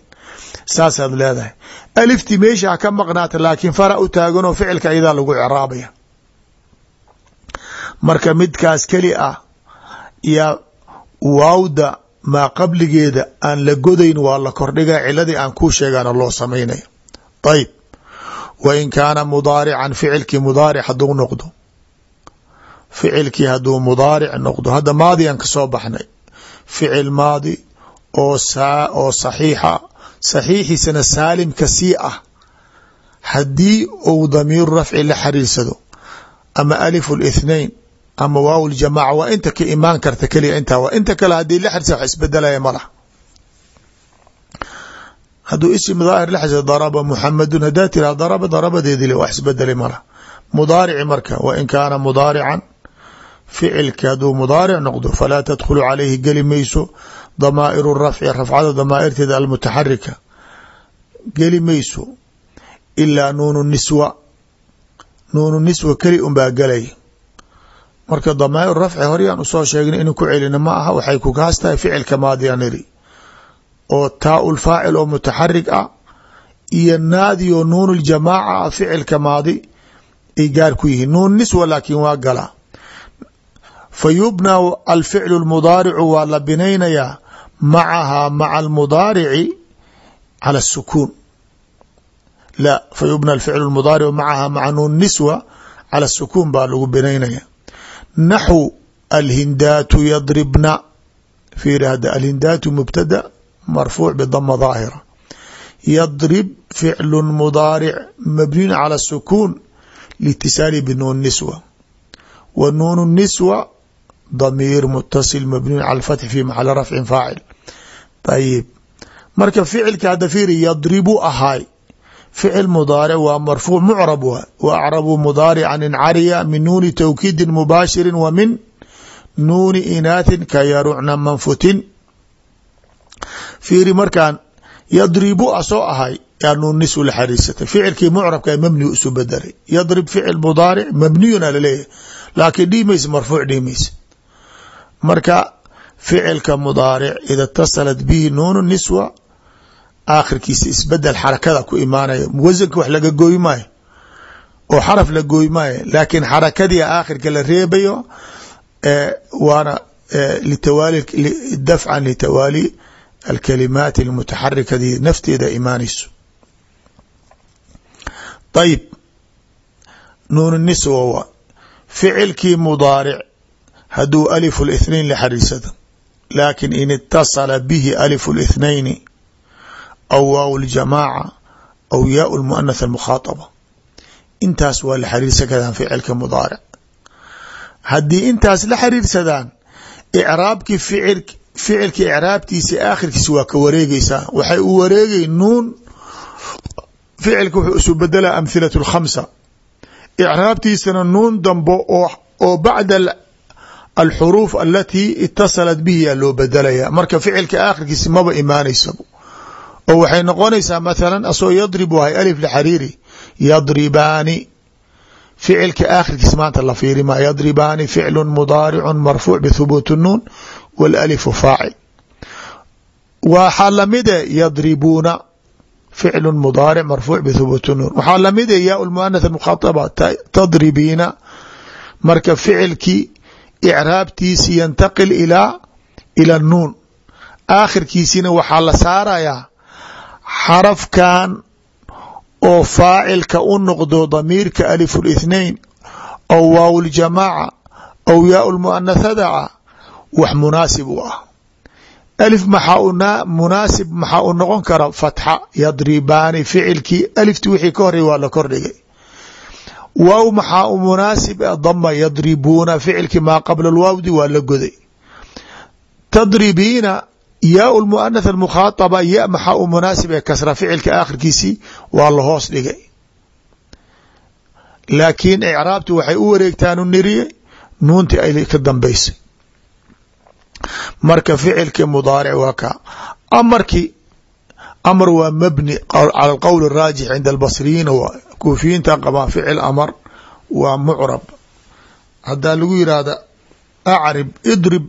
Saasaad leedahay. Alifti meeshaa ka maqnaata laakiin fara u taaganoo ficilka iyadaa lagu ciraabaya marka midkaas keli ah yaa waawda maa qabligeeda aan la godayn waa la kordhiga ciladii aan kuu sheegana loo samaynaya. Ayb wa in kaana mudaarican ficilkii mudaaric hadduu noqdo. Ficilkii hadduu mudaaric noqdo. Hadda maadiyan ka soo baxnay. Ficil maadi oo oo saxiixa saxiixiisana saalimka sii ah. Haddii uu damiiru rafci la xariirsado ama alifu اlithnain ama waaw ljamaca waa inta ka imaan karta keliya intaa waa inta kale haddii la xariirsa wax isbedelaya ma laha. Hadduu isim daahir la xariirsado daraba muxamadun haddaa tiraha daraba darabadeedile wax isbedelay ma laha. Mudaarici marka wa in kaana mudaarican ficilki hadduu mudaaric noqdo falaa tadkhulu calayhi geli mayso. Damaa'iru rafci rafcada damaa'irteeda almutaxarika geli mayso. Ilaa nuunu niswa nuunu niswa keli unbaa gelay marka damaa'ir rafci horyaan u soo sheegnay inu ku celina ma aha waxay kukaas tahay ficilka maadiyan oo taa ulfaacil oo mutaxarik ah iyo naadi oo nuun ljamaaca ah ficilka maadi ay gaar ku yihiin. Nuun niswa laakiin waa galaa fa yubna alficlu lmudaaricu waa la binaynayaa macahaa maca almudaarici cala asukuun la fa yubna alficlu lmudaaricu macahaa maca nuun niswa cala asukuun baa lagu binaynaya naxu alhindaatu yadribna. Fiiri hadda alhindaatu mubtada marfuuc bidama daahira yadrib ficlu mudaaric mabniyun cala asukuun litisaali binuun niswa. Wa nuun niswa damiir mutasil mabniun cala alfatxi fi maxali rafcin faacil. Ayib marka ficilka hadda fiiri yadribu ahaay ficil mudaaric waa marfuuc mucrab waay wa acrabu mudaarican incariya min nuuni tawkiidin mubaashirin wa min nuuni inaatin ka yarucna manfutin. Fiiri markaan yadribu asoo ahay yaa nuun nisu la xariirsatay ficilkii mucrabka mabni isu bedelay yadrib ficil mudaaric mabniyun a la leeyahay laakiin dhiimaysa marfuuc dhiimaysa marka ficilka mudaaric ida itasalat bihi nuunu niswa aakhirkiisa isbeddel xarakada ku imaanaya. Wasanka wax laga gooy maayo oo xaraf la gooy maayo laakiin xarakadii aakhirka la reebayo waana dafcan litawaali alkalimaati almutaxarikadi nafteeda imaanayso. Ayib nuun niswa. Waa ficilkii mudaaric hadduu alifu lithnain la xariirsado laakin in itasala bihi alifu lithnayni aw waaw ljamaaca aw yaau lmuanath almukhaataba intaas waa la xariirsan karaan ficilka mudaaric haddii intaas la xiriirsadaan icraabkii ficil ficilka icraabtiisa aakhirkiisa waa ka wareegeysaa waxay u wareegay nuun ficilka wuxuu isu bedelaa amhilat lkhamsa icraabtiisana nuun dambo oo bacda alxuruuf alatii itasalat bihi yaa loo bedelaya marka ficilka aakhirkiisa maba imaanaysa oo waxay noqonaysaa mathalan asoo yadrib wahay alif lxariiri yadribaani ficilka aakhirkiis maanta la fiiri ma yadribaani ficlu mudaaricu marfuuc bithubuuti nuun wاlalifu faacil. Waxaa lamide yadribuuna ficlu mudaaric marfuuc bithubuuti nuun. Waxaa lamide yaa lmuanath mukhaطaba tadribiina marka ficilkii icraabtiisi yantaqil ilaa ila nuun. Aakhirkiisina waxaa la saarayaa xarafkan oo faacilka u noqdo damiirka alif اlاثnain aw waaw ljamaaca aw yaa lmuanathada ah wax munaasib u ah alif maxaa munaasib maxaa u noqon kara fatxa yadribaani ficilkii alifti wixii ka horey waa la kordhigay waaw maxaa u munaasib a dama yadribuuna ficilkii maa qabla alwaawdi waa la goday tadribiina yaa lmuanath almukhaطaba ya maxaa u munaasib ee kasra ficilka aakhirkiisii waa la hoos dhigay. Laakiin icraabti waxay u wareegtaanu niriyey nuunti ay ka dambaysay. Marka ficilkii mudaaric waa ka. Amarkii amar waa mabni cala alqowl araajix cinda albasriyiina waa kuufiyiinta qabaan ficil amar waa mucrab. Haddaa lagu yidhaahda acrib idrib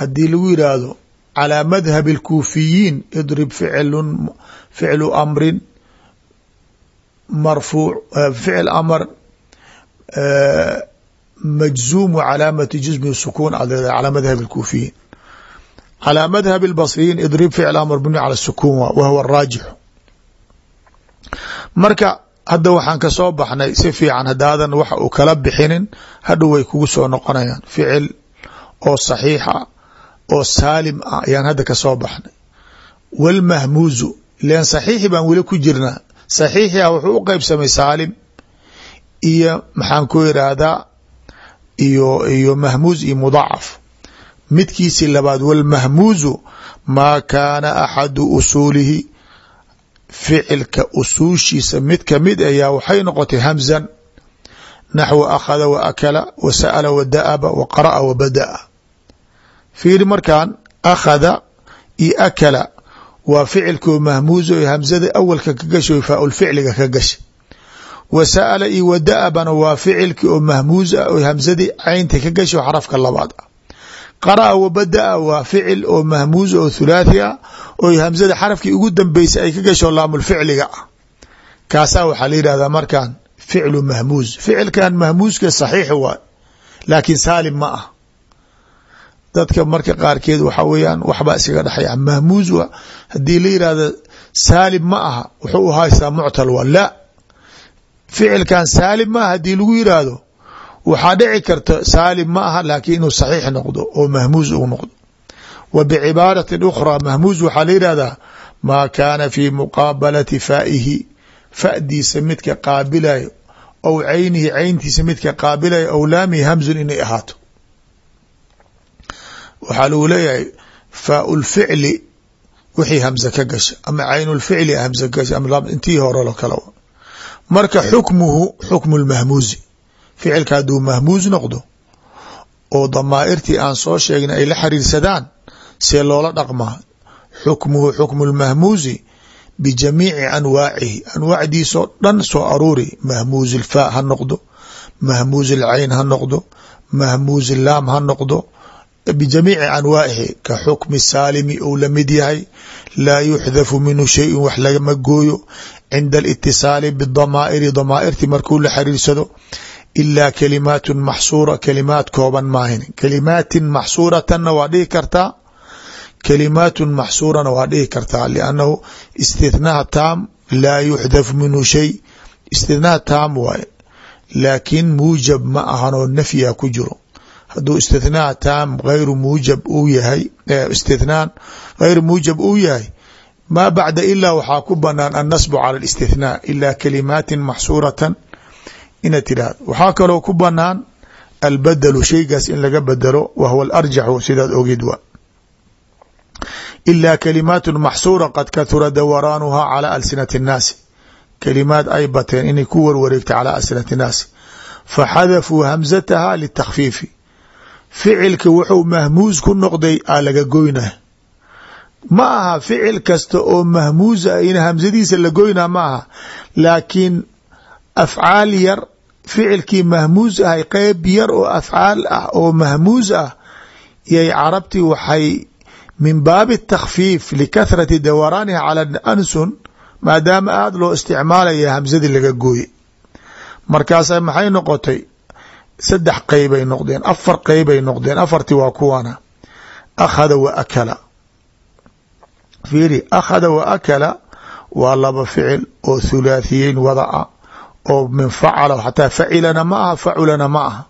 haddii lagu yidhaahdo calى madhab اlkuufiyiin idrib ficlu ficlu amrin marfuuc ficil amar majzuum calaamati jismi sukuun ad calى madhab اlkuufiyiin calى madhab اlbasriyiin idrib ficl amr bni calى sukuun wa huwa raajixu marka hadda waxaan kasoo baxnay si fiican hadaadan waxa uu kala bixinin hadhow way kugu soo noqonayaan ficil oo saxiixa oo saalim ah ayaan hadda ka soo baxnay. Wاlmahmuuzu len saxiixi baan weli ku jirnaa saxiixia wuxuu u qeybsamay saalim iyo maxaan ku irahdaa iyo iyo mahmuuz iyo mudacaf midkiisi labaad wاlmahmuuzu maa kaana axadu usuulihi. Ficilka usuushiisa mid ka mid ayaa waxay noqotay hamzan. Naxwu akhada wa akala wa sa'ala wa da'aba wa qara'a wa bada'a fiiri markan akhada iyo akala. Waa ficilkoo mahmuuzo ee hamzada awalka ka gashay faaulficliga ka gashay. Wa iyo wa da'abana waa ficilkii oo mahmuuz ah oo hamzadii caynta ka gashay xarafka labaad. Ah qara'a wa bada'a waa ficil oo mahmuuz oo thulaathi ah oo hamzada xarafkii ugu dambeysay ay ka gasho laamulficliga ah kaasaa waxaa la yidhahdaa markan ficlu mahmuuz. Ficilkan mahmuuzka saxiix waay laakiin saalim ma ah dadka marka qaarkeed waxa weeyaan waxbaa iskaga dhexaya. Mahmuuz wa haddii la yihahdo saalim ma aha wuxuu haystaa muctal wa la. Ficilkan saalim ma aha haddii lagu yiraahdo waxaa dhici karta saalim ma aha laakiin inuu saxiix noqdo oo mahmuuz uu noqdo. Wa bicibaaratin ukhraa mahmuuz waxaa la yihahdaa maa kaana fii muqaabalati faa'ihi. Fa'diisa midka qaabilayo aw caynihi cayntiisa midka qaabilayo aw laamihi hamzun inay ahaato waxaa lagu leeyahay faau lficli wixii hamze ka gasha ama caynulficli hamze ka gasha ama intii horelo kale marka xukmuhu xukmu lmahmuuzi ficilka hadduu mahmuuz noqdo oo damaa'irtii aan soo sheegna ay la xiriirsadaan see loola dhaqmaa xukmuhu xukmu lmahmuuzi bijamiici anwaacihi anwaacdiisoo dhan soo aruuri mahmuuz ilfaa ha noqdo mahmuuz ilcayn ha noqdo mahmuuz ilaam ha noqdo bijamiici anwaa'ihi ka xukmi saalimi ou la mid yahay laa yuxdafu minhu shayun wax lagama gooyo cinda alitisaali bidamaa'iri damaa'irti markuu la xiriirsado ilaa kalimaatun maxsuura kalimaat kooban maahin kalimaatin maxsuuratanna waa dhihi kartaa? Kalimaatun maxsuurana waa dhihi kartaa liannahu istithnaha taam laa yuxdafu minhu shay. Istithnaha taam waaye laakiin muujab ma ahanoo nafyiha ku jiro hadduu istithnaa taam gayru muujab uu yahay istithnaan gayru muujab uu yahay maa bacda ilaa waxaa ku banaan annasbu cala alistithnaa ilaa kalimaatin maxsuuratan ina tirahdo waxaa kaloo ku banaan albadelu shaygaas in laga bedelo wa huwa alarjaxu sidaad ogid wa ilaa kalimaatun maxsuura qad kahura dawaraanuhaa cala alsinati اnnaasi kalimaad ay bateen inay ku warwareegta cala alsinati اnnaasi faxadafuu hamzataha litakfiifi ficilka wuxuu mahmuuz ku noqday aa laga goynaa. Ma aha ficil kasta oo mahmuuz ah in hamsadiisa la goynaa ma aha. Laakiin afcaal yar ficilkii mahmuuz ahay qeyb yar oo afcaal ah oo mahmuuz ah yay carabtii waxay min baabi takhfiif likathrati dawaraaniha cala ansun maadaama aada loo isticmaalaya hamsadii laga gooye markaasa maxay noqotay saddex qeybay noqdeen afar qeybay noqdeen afartii waa kuwana akhada wa akala. Fiiri akhada wa akala waa laba ficil oo thulaathiyeyn wada a oo min facala xataa facilana ma aha faculana ma aha.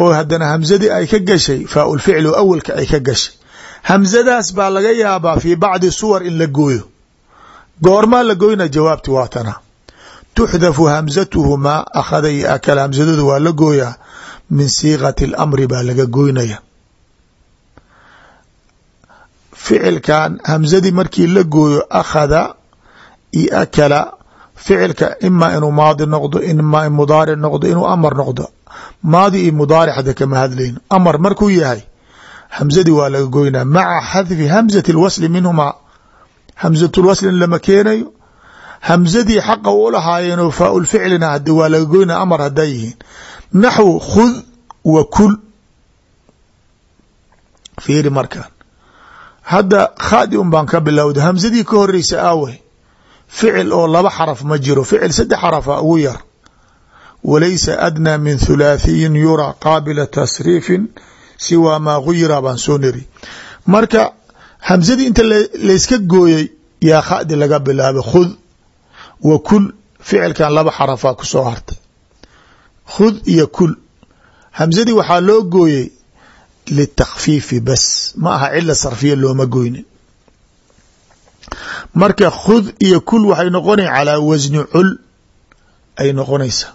Oo haddana hamsadii ay ka gashay faaulficl oo awalka ay ka gashay. Hamsadaas baa laga yaabaa fii bacdi suwar in la gooyo. Goormaa la goyna jawaabti waatana tuxdafu hamsatuhumaa akhada iyo akala hamsadooda waa la gooyaa min siiqati اlamri baa laga goynaya ficilkan hamsadii markii la gooyo akhada iyo akala ficilka ima inuu maadi noqdo ima in mudaaric noqdo inuu amar noqdo maadi iyo mudaaric hada kama hadlayno amar markuu yahay hamsadii waa laga goynaa maca xadfi hamzati اlwasli minhumaa hamzatulwaslin lama keenayo hamzadii xaqa u lahaayeenoo faaulficlina hadi waa laga goynaa amar haday yihiin. Naxwu khud wa kul. Fiiri markaan hadda khadi un baan ka bilowda hamsadii ka horeysa aawe ficil oo laba xaraf ma jiro. Ficil saddex xarafa ugu yar. Walaysa adnaa min thulaathiyin yuraa qaabila tasriifin siwaa maa guyira baan soo niri marka hamsadii inta layska gooyey yaa khadi laga bilaabay khud wa kul ficilkan laba xarafaa ku soo hartay. Khud iyo kul. Hamsadii waxaa loo gooyey litakfiifi bas. Ma aha cila sarfiya looma goynin. Marka khud iyo kul waxay noqonaya calaa wasni cul ay noqonaysaa.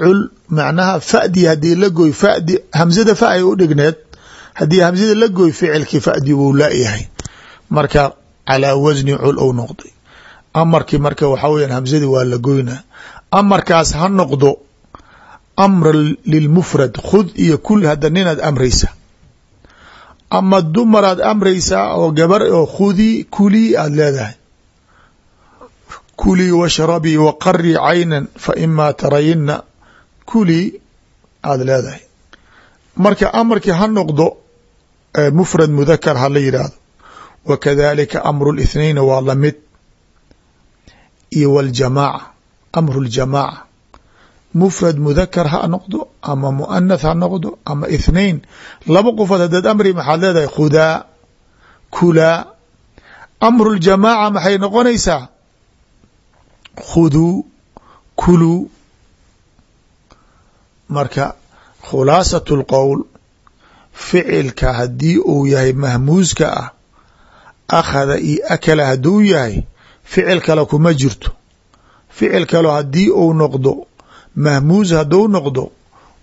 Cul macnaha fadi haddii la gooy fadi hamsada fa ay u dhigneed haddii hamsada la gooy ficilkii fadi wuu laayahay marka calaa wasni cul ou noqday amarkii marka waxaa weya hamsadii waa la goynaa amarkaas ha noqdo amra lilmufrad khud iyo kul hadda ninaad amraysa. Ama dumaraad amraysaa oo gabar oo khudii kulii aada leedahay. Kulii washrabii waqarii caynan fa imaa tarayina kulii aada leedahay. Marka amarkii ha noqdo mufrad mudakar ha la yidhaahdo wa kadalika amru lithnain waa la mid iyo wاljamaaca amru ljamaaca mufrad mudakar ha noqdo ama muanath ha noqdo ama ithnain laba qofood hadaad amri maxaad leedahay khudaa kulaa amru ljamaaca maxay noqonaysaa? Khuduu kuluu marka khulaasat اlqowl ficilka haddii uu yahay mahmuuska ah akhada iyo akala hadduu yahay ficil kale kuma jirto. Ficil kalo haddii uu noqdo mahmuus hadduu noqdo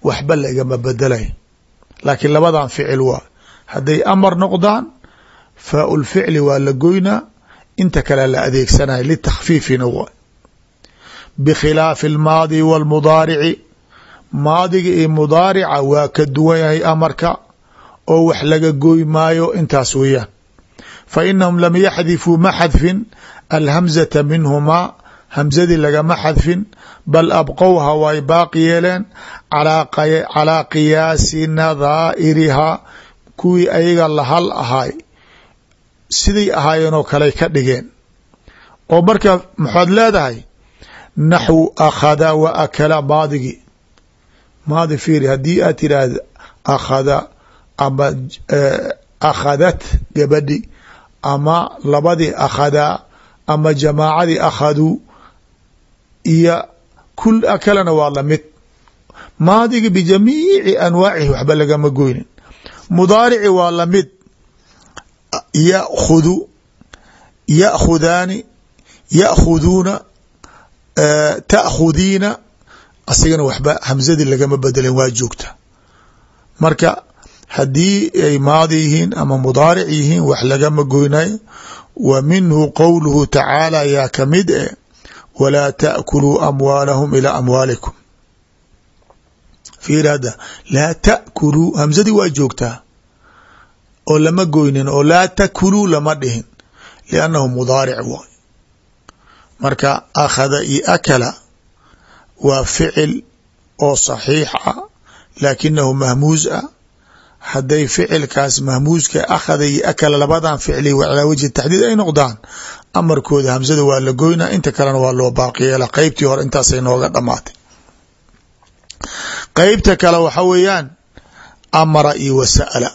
waxba lagama bedelay laakiin labadan ficil waa. Hadday amar noqdaan faau lficli waa la goynaa inta kale la adeegsanaya litakfiifina wa bikhilaafi almaadi walmudaarici. Maadiga iyo mudaarica waa ka duwan yahay amarka oo wax laga goy maayo intaas weeyaan. Fa inahum lam yaxdifuu ma xadfin alhamzata minhumaa hamzadii lagama xadfin bal abqowha way baaqi yeeleen calaa qiyaasi nadaa'irihaa kuwii ayaga lahal ahaay siday ahaayeenoo kale ka dhigeen oo marka maxaad leedahay naxwu akhada wa akala maadigii maadi fiiri haddii aad tiraahda akhada ama akhadat gabadhi ama labadii akhadaa ama jamaacadii akhaduu iyo kul akalana waa la mid maadiga bijamiici anwaacihi waxba lagama goynin. Mudaarici waa la mid yakudu yakhudaani yakhuduuna taakhudiina asigana waxba hamzadii lagama bedelin waa joogta. Marka haddii ay maadi yihiin ama mudaaric yihiin wax lagama goynayo wa minhu qowluhu tacaala yaa ka mid e walaa taakuluu amwaalahum ilaa amwaalikum fiir hadda laa taakuluu hamzadii waa joogtaa? Oo lama goynin oo laa takuluu lama dhihin liannahu mudaaric waay marka akhada iyo akala waa ficil oo saxiix ah laakinahu mahmuus ah hadday ficilkaas mahmuuska akhada iyo akala labadan ficli calaa wajhi taxdiid ay noqdaan amarkooda hamsada waa la goynaa inta kalena waa loo baaqi yeela qeybtii hore intaasay nooga dhamaatay. Qeybta kale waxa weeyaan amara iyo wasa'ala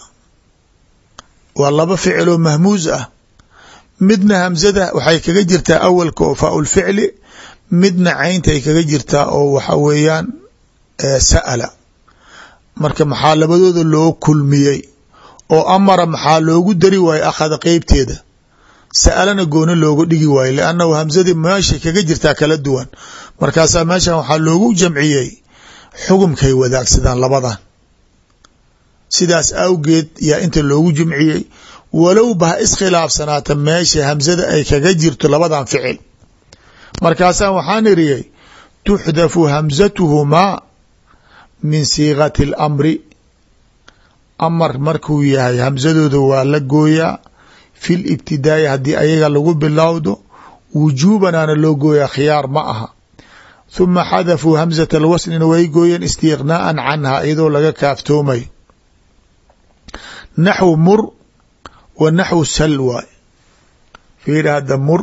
waa laba ficil oo mahmuus ah. Midna hamsada waxay kaga jirtaa awalka oo faa lficli midna caynta ay kaga jirtaa oo waxa weeyaan sa'ala marka maxaa labadooda loo kulmiyey oo amara maxaa loogu dari waaye akhada qeybteeda sa'alana gooni looga dhigi waaye liannahu hamsadii meeshay kaga jirtaa kala duwan. Markaasaa meeshan waxaa loogu jamciyey xugumkay wadaagsadaan labadan. Sidaas awgeed yaa inta loogu jumciyey walowba ha iskhilaafsanaata meesha hamsada ay kaga jirto labadan ficil. Markaasaa waxaan iriyey tuxdafu hamsatuhumaa min siiqati اlamri amar markuu yahay hamsadooda waa la gooyaa. Fi libtidaa'i haddii ayaga lagu bilowdo wujuubanaana loo gooyaa khiyaar ma aha. Huma xadafuu hamsata alwasnina way gooyeen istiqnaa'an canha iyadoo laga kaaftoomayo naxw mur wa naxwu sal waay fiiri hadda mur.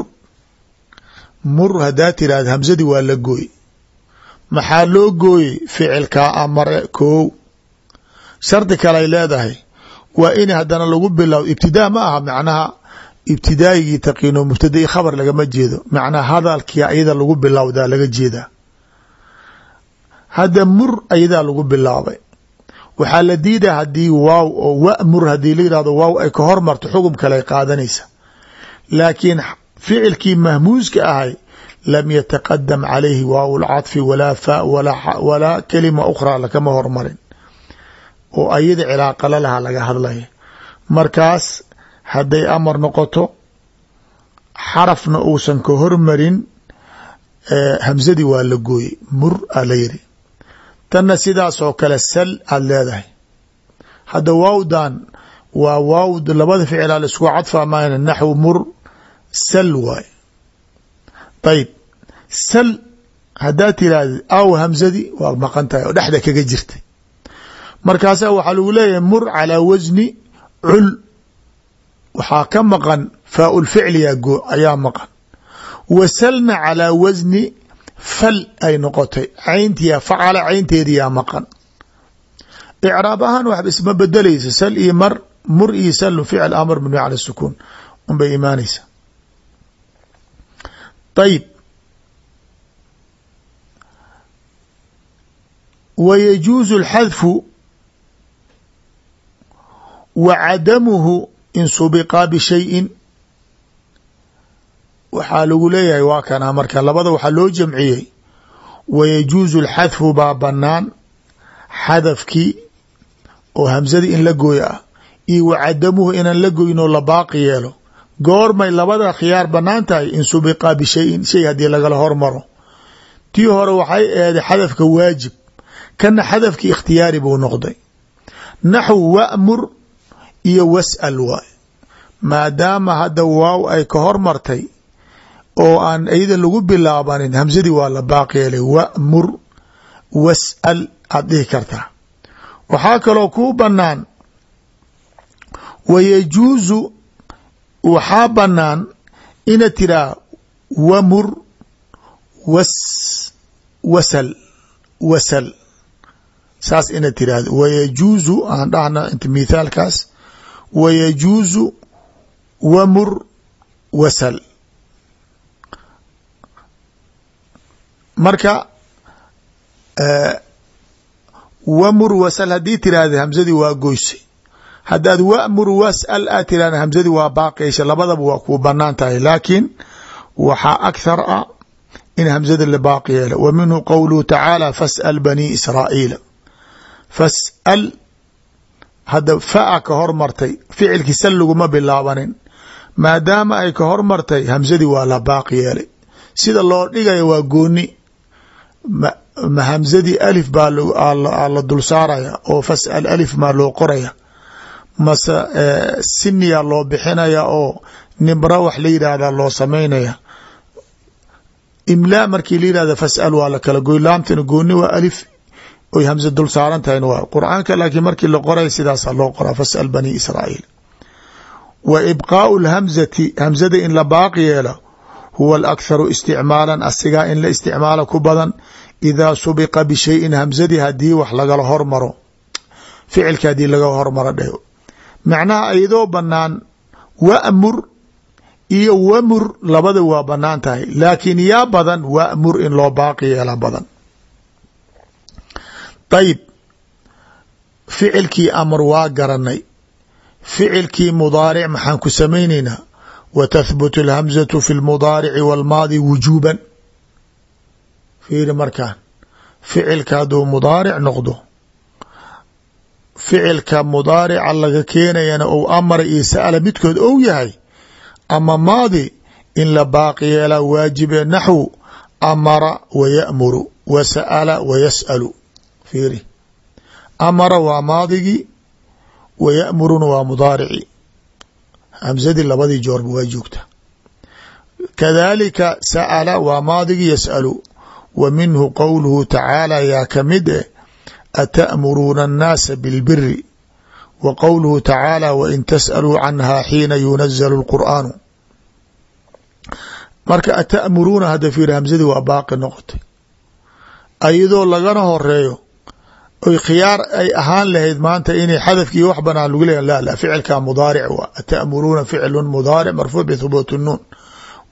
Mur haddaa tirahda hamsadii waa la gooy maxaa loo gooyey ficilkaa amare koow? Shardi kaley leedahay waa in haddana lagu bilow ibtidaa ma aha macnaha ibtidaayigii taqiino mubtadai khabar lagama jeedo. Macnaha hadalkii ayada lagu bilowdaa laga jeedaa. Hadda mur ayadaa lagu bilaabay. Waxaa la diidaa haddii waaw oo wamur haddii la yihahdo waaw ay ka hormarto xugum kale qaadanaysa. Laakiin ficilkii mahmuuska ahay lam yataqadam calayhi waaw lcaطfi walaa fa walaa kelima ukhraa lakama hormarin. Oo ayada cilaaqala laha laga hadlaya. Markaas hadday amar noqoto xarafna uusan ka hormarin hamsadii waa la gooyey. Mur a la yiri tanna sidaas oo kale sal aada leedahay. Hadda waawdan waa waawd labada ficilaa la isku cadfa mayna naxw mur sal waay ayib sal haddaad tiraahda aw hamsadii waa maqan tahay oo dhexda kaga jirtay markaasaa waxaa lagu leeyahay mur calaa wasni cul waxaa ka maqan faa lficli ayaa maqan wasalna calaa wasni fal ay noqotay cayntiya facala caynteediyaa maqan icraab ahaan waxba isma bedelaysa sal iyo mar mur iyo sal ficil mabni cala sukuun unbay imaanaysa ayib wa yajuuzu اlxadfu wa cadamuhu in subiqaa bishayin waxaa lagu leeyahay waa kana marka labada waxaa loo jamciyey wa yajuuzu اlxadfu baa banaan xadafkii oo hamsadii in la gooyo ah iyo wacadamuhu inaan la goynoo la baaqi yeelo goormay labada khiyaar bannaan tahay in subiqa bishayin shay haddii lagala hormaro. Tii hore waxay eeday xadafka waajib kana xadafki ikhtiyaari buu noqday. Naxw wamur iyo was'al waay. Maadaama hadda waaw ay ka hormartay oo aan iyada lagu bilaabanin hamsadii waa la baaqi yeelay wamur was'al aad dhihi kartaa. Waxaa kaloo kuu banaan wayajuuzu waxaa banaan ina tiraa wamur was wasal wasal. Saas ina tirahdo wayajuuzu aan dhahna inta mithaalkaas. Wayajuuzu wamur wasal. Marka wamur wasal haddii tirahda hamsadii waa goysay haddaad wamur wasal aad tirahda hamsadii waa baaqeysha labadaba waa kuu bannaan tahay. Laakiin waxaa akhar ah in hamsada la baaqi yeela wa minhu qowluhu tacaala fas'al bani israa'iila fas'al hadda fa'a ka hormartay ficilkii sal laguma bilaabanin. Maadaama ay ka hormartay hamsadii waa la baaqi yeelay. Sida loo dhigaya waa gooni. Ma hamsadii alif baa la dul saaraya oo fas'al alif maa loo qoraya mase siniya loo bixinaya oo nibra wax la yidhaahda loo samaynaya. Imlaa markii la yihahda fas'al waa la kala goy laamtana gooni waa alif oy hamsa dul saaran tahayn waa qur'aanka laakiin markii la qoray sidaasa loo qoraa fas'al bani israa'iil. Wa ibqaau lhamzati hamzada in la baaqi yeelo huwa alakharu isticmaalan asigaa in la isticmaalo ku badan. Idaa subiqa bishayin hamsadii haddii wax lagala hormaro ficilka haddii laga hormaro dheh macnaha iyadoo banaan wamur iyo wamur labada waa bannaan tahay. Laakiin yaa badan wamur in loo baaqi yeela badan. Ayib ficilkii amr waa garanay ficilkii mudaaric maxaan ku samayneynaa. Wa tahbut alhamzatu fi lmudaarici wاlmaadi wujuuban. Fiiri markaan. Ficilka hadduu mudaaric noqdo ficilka mudaarica laga keenayana ou amara iyo sa'ala midkood ou yahay ama maadi in la baaqi yeelaa waajibe naxwu amara wa ya'muru wa sa'ala wa yas'alu. Fiiri. Amara waa maadigii wa ya'muruna waa mudaarici. Hamsadii labadii joorba waa joogta. Kadalika sa'ala waa maadigii yas'alu wa minhu qowluhu tacaala yaa ka mid eh ata'muruuna annaasa bilbiri wa qowluhu tacaala wain tas'aluu canha xiina yunazalu lqur'aanu marka ata'muruuna hadda fiir hamsadii waa baaqi noqotay ayadoo lagana horeeyo oy khiyaar ay ahaan lahayd maanta inay xadafkii wax banaan lagu leeya la la ficilka mudaaric waa ata'muruuna ficlu mudaaric marfuuc bithubuut nuun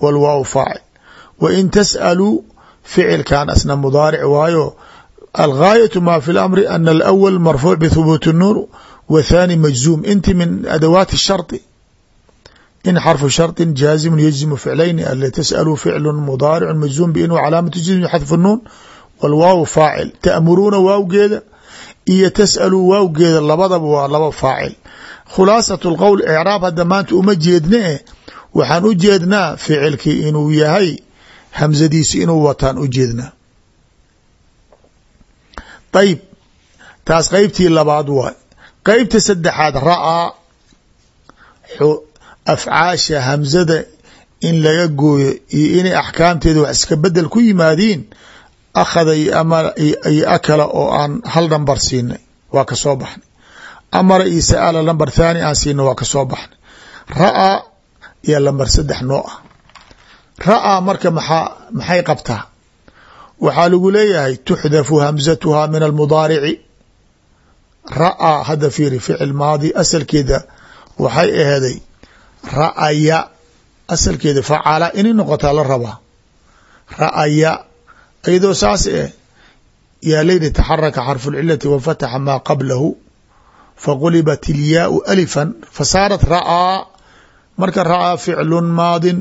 walwaaw faacil wa in tas'aluu ficilkan asna mudaaric waayo algaayatu ma fi lamri ana alawal marfuuc bithubuut nuun wa thani majzuum inti min adawaati shardi in xarfu shardi jaazimu yajzimu ficlayni ala tas'aluu ficlu mudaaricu majzuum bin calaamatu jismi xadfu nuun walwaaw faacil ta'muruuna waawgeeda iyo tas'aluu waawgeeda labadaba waa laba faacil khulaasat lqowl icraab hadda maanta uma jeedna e waxaan u jeednaa ficilkii inuu yahay hamsadiisi inuu wataan u jeednaa ayib taas qeybtii labaad waay qeybta saddexaad ra'aa afcaasha hamsada in laga gooyo iyo inay axkaamteeda wax iska bedel ku yimaadiin akhada iyo akala oo aan hal nambar siinay waa ka soo baxnay. Amara iyo sa'ala lambar thaani aan siinay waa ka soo baxnay. Ra'aa iyo lambar saddex noo ah. Ra'aa marka maxaa maxay qabtaa waxaa lagu leeyahay tuxdafu hamzatuhaa min almudaarici. Ra'aa hadda fiiri ficil maadi asalkeeda waxay aheeday ra'aya asalkeeda facala inay noqotaa la rabaa. Ra'aya iyadoo saas eh yaa layidhi taxaraka xarfu lcilati wa fataxa maa qablahu faqulibat ilyaau alifan fasaarat ra'aa marka ra'aa ficlu maadin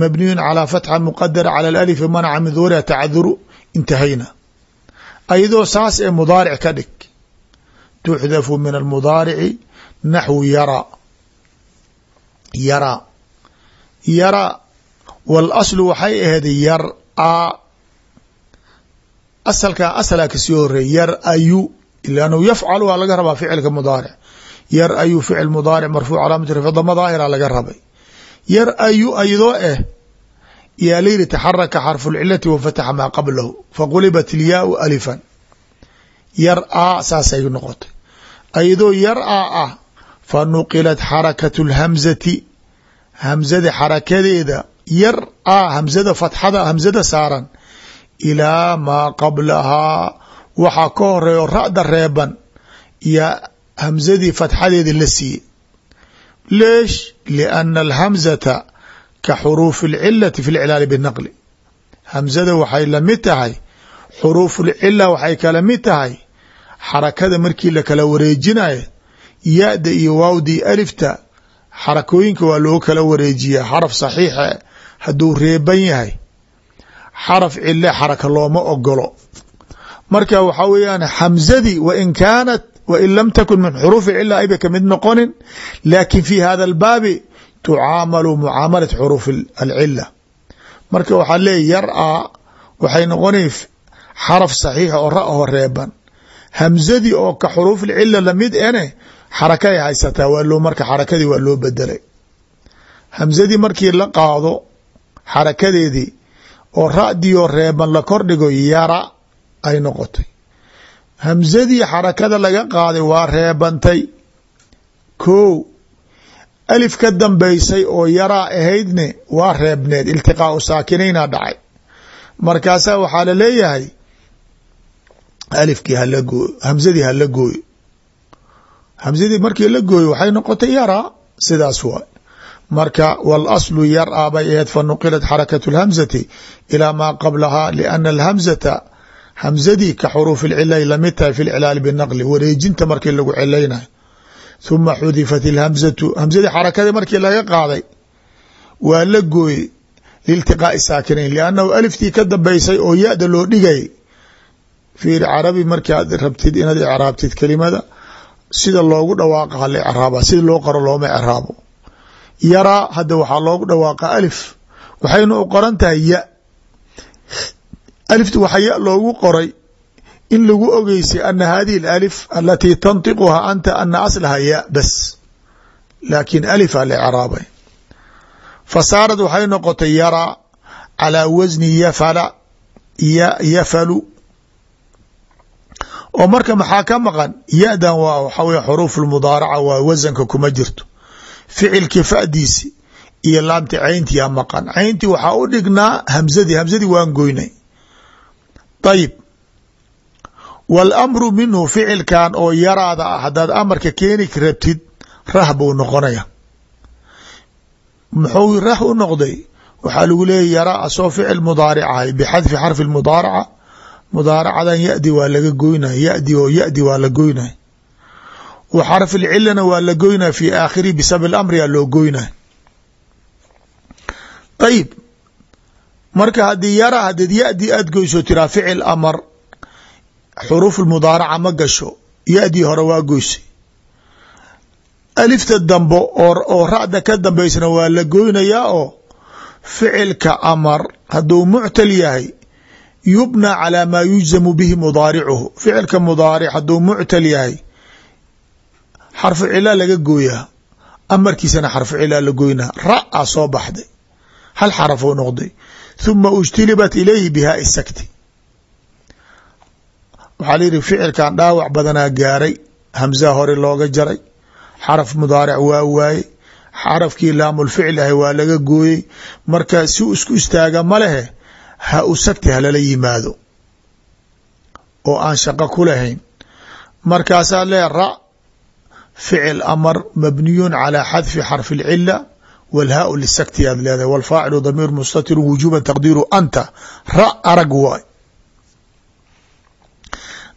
mabniyu calى fatxa muqadara calى alif manaca min duhuriha tacaduru intahayna iyadoo saas ee mudaaric ka dhig tuxdafu min almudaarici naxwu yara yara yara walaslu waxay ahayd yar a asalkaa asalaa ka sii horeey yar ayu lannu yafcal waa laga rabaa ficilka mudaaric yar ayu ficil mudaaric marfuuc calaamati rafci dama daahira laga rabay yar ayu aydoo eh yaa layidhi taxaraka xarfu lcilati wa fataxa maa qablahu faqulibat ilyaau alifan. Yar a saasay noqotay. Aydoo yar a ah fa nuqilat xarakatu lhamzati hamzada xarakadeeda yar a hamzada fatxada hamzada saaran ilaa maa qablahaa waxaa ka horeeyo ra'da reeban yaa hamzadii fatxadeeda la siiyey leesh liana alhamzata ka xuruufi اlcilati fi lcilaali binaqli hamzada waxay la mid tahay xuruufu lcila waxay kala mid tahay xarakada markii lakala wareejinayo ya-da iyo waawdii alifta xarakooyinka waa loo kala wareejiyaa xaraf saxiixa hadduu reeban yahay xaraf cile xaraka looma ogolo marka waxaa weeyaan xamzadii wain kaanat wain lam takun min xuruufi cila ayba ka mid noqonin laakin fi hada albaabi tucaamalu mucaamalat xuruuf alcila marka waxaa leeya yar a waxay noqona xaraf saxiixa oo ra-ho reeban hamzadii oo ka xuruuf lcila la mid ene xarakay haysataa waa loo marka xarakadii waa loo bedelay hamzadii markii la qaado xarakadeedii oo ra-dii oo reeban la kordhigo yara ay noqotay hamzadii xarakada laga qaaday waa reebantay. Ko alif ka dambaysay oo yaraa ahaydne waa reebneed iltiqaau saakinayna dhacay. Markaasaa waxaa la leeyahay alifkii hala gooyo hamzadii hala gooyo hamzadii markii la gooyo waxay noqotay yaraa sidaas waay marka walaslu yar a bay ahayd fa nuqilat xarakatu lhamzati ilaa maa qablahaa liana alhamzata hamzadii ka xuruuf lcilay la mid tahay fi lcilaali binaqli wareejinta markii lagu cilaynayo huma xudifat ilhamzatu hamzadii xarakadii markii laga qaaday waa la gooyey liiltiqaai saakinayn liannahu aliftii ka dambaysay oo ya-da loo dhigay. Fiiri carabi markii aad rabtid inaad icraabtid kelimada sida loogu dhawaaqa hala icraaba sida loo qoro looma icraabo. Yaraa hadda waxaa loogu dhawaaqa alif. Waxayna u qoran tahay ya alifta waxaa ya loogu qoray in lagu ogeysay ana hadihi alif alatii tantiquha anta ana aslaha ya bas laakin alifa la fasaarad waxay noqotay yaraa calaa wasni yafala yafalu oo marka maxaa ka maqan ya-dan waa waxaa wey xuruuf lmudaaraca waa wasanka kuma jirto ficilkii fadiisi iyo laamti cayntiyaa maqan cayntii waxaa u dhignaa hamzadii hamzadii waan goynay ayib walamru minhu ficilkan oo yaraada ah haddaad amarka keeni rabtid rah buu noqonaya. Muxuu rah u noqday? Waxaa lagu leeya yaraa asoo ficil mudaaric ahay. Bixadfi xarfi mudaaraca mudaaracadan yadi waa laga goynay yadi oo yadi waa la goynay wa xarfi lcilana waa la goynay fi aakhirihi aa loo goynay marka haddii yara haddiid yadi aad goyso tiraa ficil amar xuruuf mudaaraca ma gasho yadii hore waa goysay alifta dambo oo ra'da ka dambaysana waa la goynayaa oo ficilka amar hadduu muctal yahay yubnى calى maa yujzamu bihi mudaaricuhu. Ficilka mudaaric hadduu muctal yahay xarfu cilaa laga gooyaa amarkiisana xarfu la goynaa. Ra a soo baxday hal xarafuu noqday huma اjtilibat ilayhi bihaa sakti waxaa layihi ficilkan dhaawac badanaa gaaray hamzaha hore looga jaray xaraf mudaaric waa waaye xarafkii laamulficil ahay waa laga gooyey marka si isku istaaga ma lehe ha u sagti halala yimaado oo aan shaqo ku lahayn markaasaa lee ra ficil amar mabniyun calى xadfi xarfi اlcila wاlhaau lisakti aad leedahay wاlfaacilu damiir mustatiru wujuba taqdiiru anta. Ra arag waay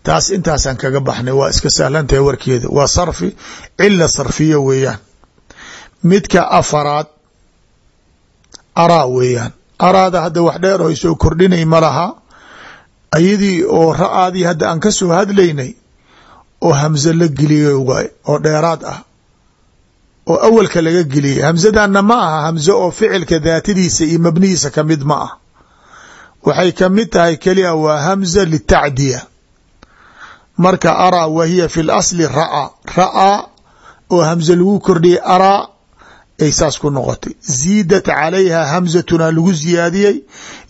taas intaasaan kaga baxnay waa iska sahlantahay warkeeda. Waa sarfi cila sarfiya weeyaan. Midka afaraad araa weeyaan. Araada hadda wax dheer oo soo kordhinay ma laha. Ayadii oo ra'aadii hadda aan ka soo hadlaynay oo hamze la geliyey waay oo dheeraad ah oo awalka laga geliyay hamsadanna ma aha hamso oo ficilka daatadiisa iyo mabnihiisa ka mid ma ah waxay ka mid tahay keliya waa hamza litacdiya. Marka araa wa hiya fi lasli ra'a. Ra'aa oo hamze lagu kordhiyay araa ay saas ku noqotay. Ziidat calayha hamzatuna lagu ziyaadiyey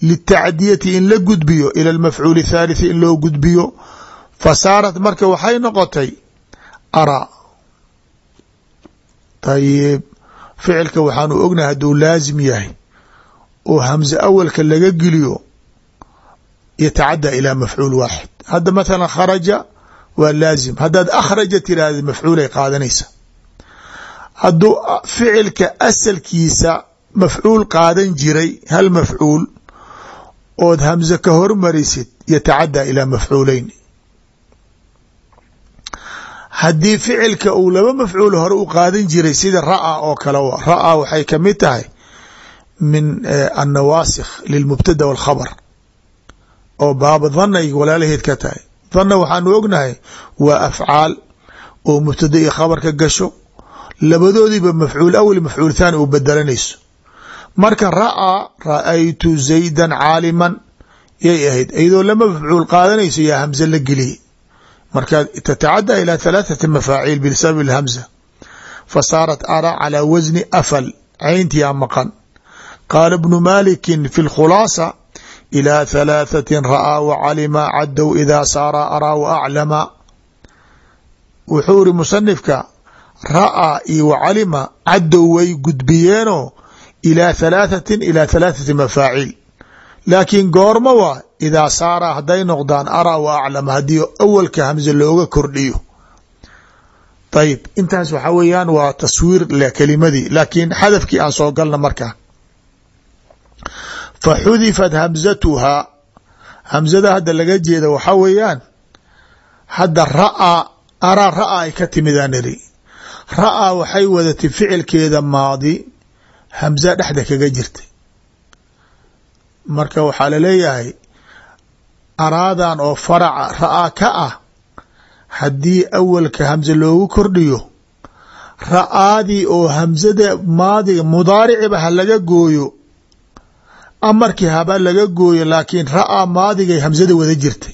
litacdiyati in la gudbiyo ila almafcuuli thaalithi in loo gudbiyo. Fa saarat marka waxay noqotay araa طيب ficilka waxaanu ognahay hadduu laasim yahay oo hamse awalka laga geliyo yatacaddaa ilaa mafcuul waaxid hadda mathalan kharaja waa laasim haddaad akhraja tiraahda mafcuulay qaadanaysa hadduu ficilka asalkiisa mafcuul qaadan jiray hal mafcuul ood hamse ka hormarisid yatacaddaa ilaa mafcuuleyn haddii ficilka uu laba mafcuul hore u qaadan jiray sida ra'a oo kale ra'a waxay ka mid tahay min annawaasikh lilmubtada wاlkhabr oo baaba dhanna ay walaalaheed ka tahay. Dhanna waxaanu ognahay waa afcaal oo mubtada iyo khabar ka gasho labadoodiiba mafcuul awal mafcuul thaani u bedelanayso marka ra'aa ra'aytu zaydan caaliman yay ahayd iyadoo lama mafcuul qaadanayso yaa hamze la geliyey marka tatacadى ilى ثalaaثati mafaaciil bisabab اhamza fasaarat ara calى wasni afal cayntiyaa maqan qaala bnu maliki fi اkhulaasa ilى ثalaaثati ra'aa wcalima cadow ida saara araa waclama wuxuu iri musanifka ra'aa iyo wcalima cadow way gudbiyeenoo ilى ثalaaثati ilى ثalaaثati mafaaciil laakiin goorma waa idaa saara hadday noqdaan araa wa aclam haddii awalka hamze looga kordhiyo. Ayib intaas waxaa weeyaan waa taswiir le kelimadii laakiin xadafkii aan soo galna markaa fa xudifat hamzatuhaa hamzada hadda laga jeeda waxaa weeyaan hadda ra'aa araa ra'aa ay ka timidaan iri ra'aa waxay wadatay ficilkeeda maadi hamza dhexda kaga jirtay marka waxaa la leeyahay araadan oo faraca ra'aa ka ah haddii awalka hamze loogu kordhiyo ra'aadii oo hamzada maadiga mudaariciba ha laga gooyo amarkii haba laga gooyo laakiin ra'aa maadigay hamzada wada jirtay.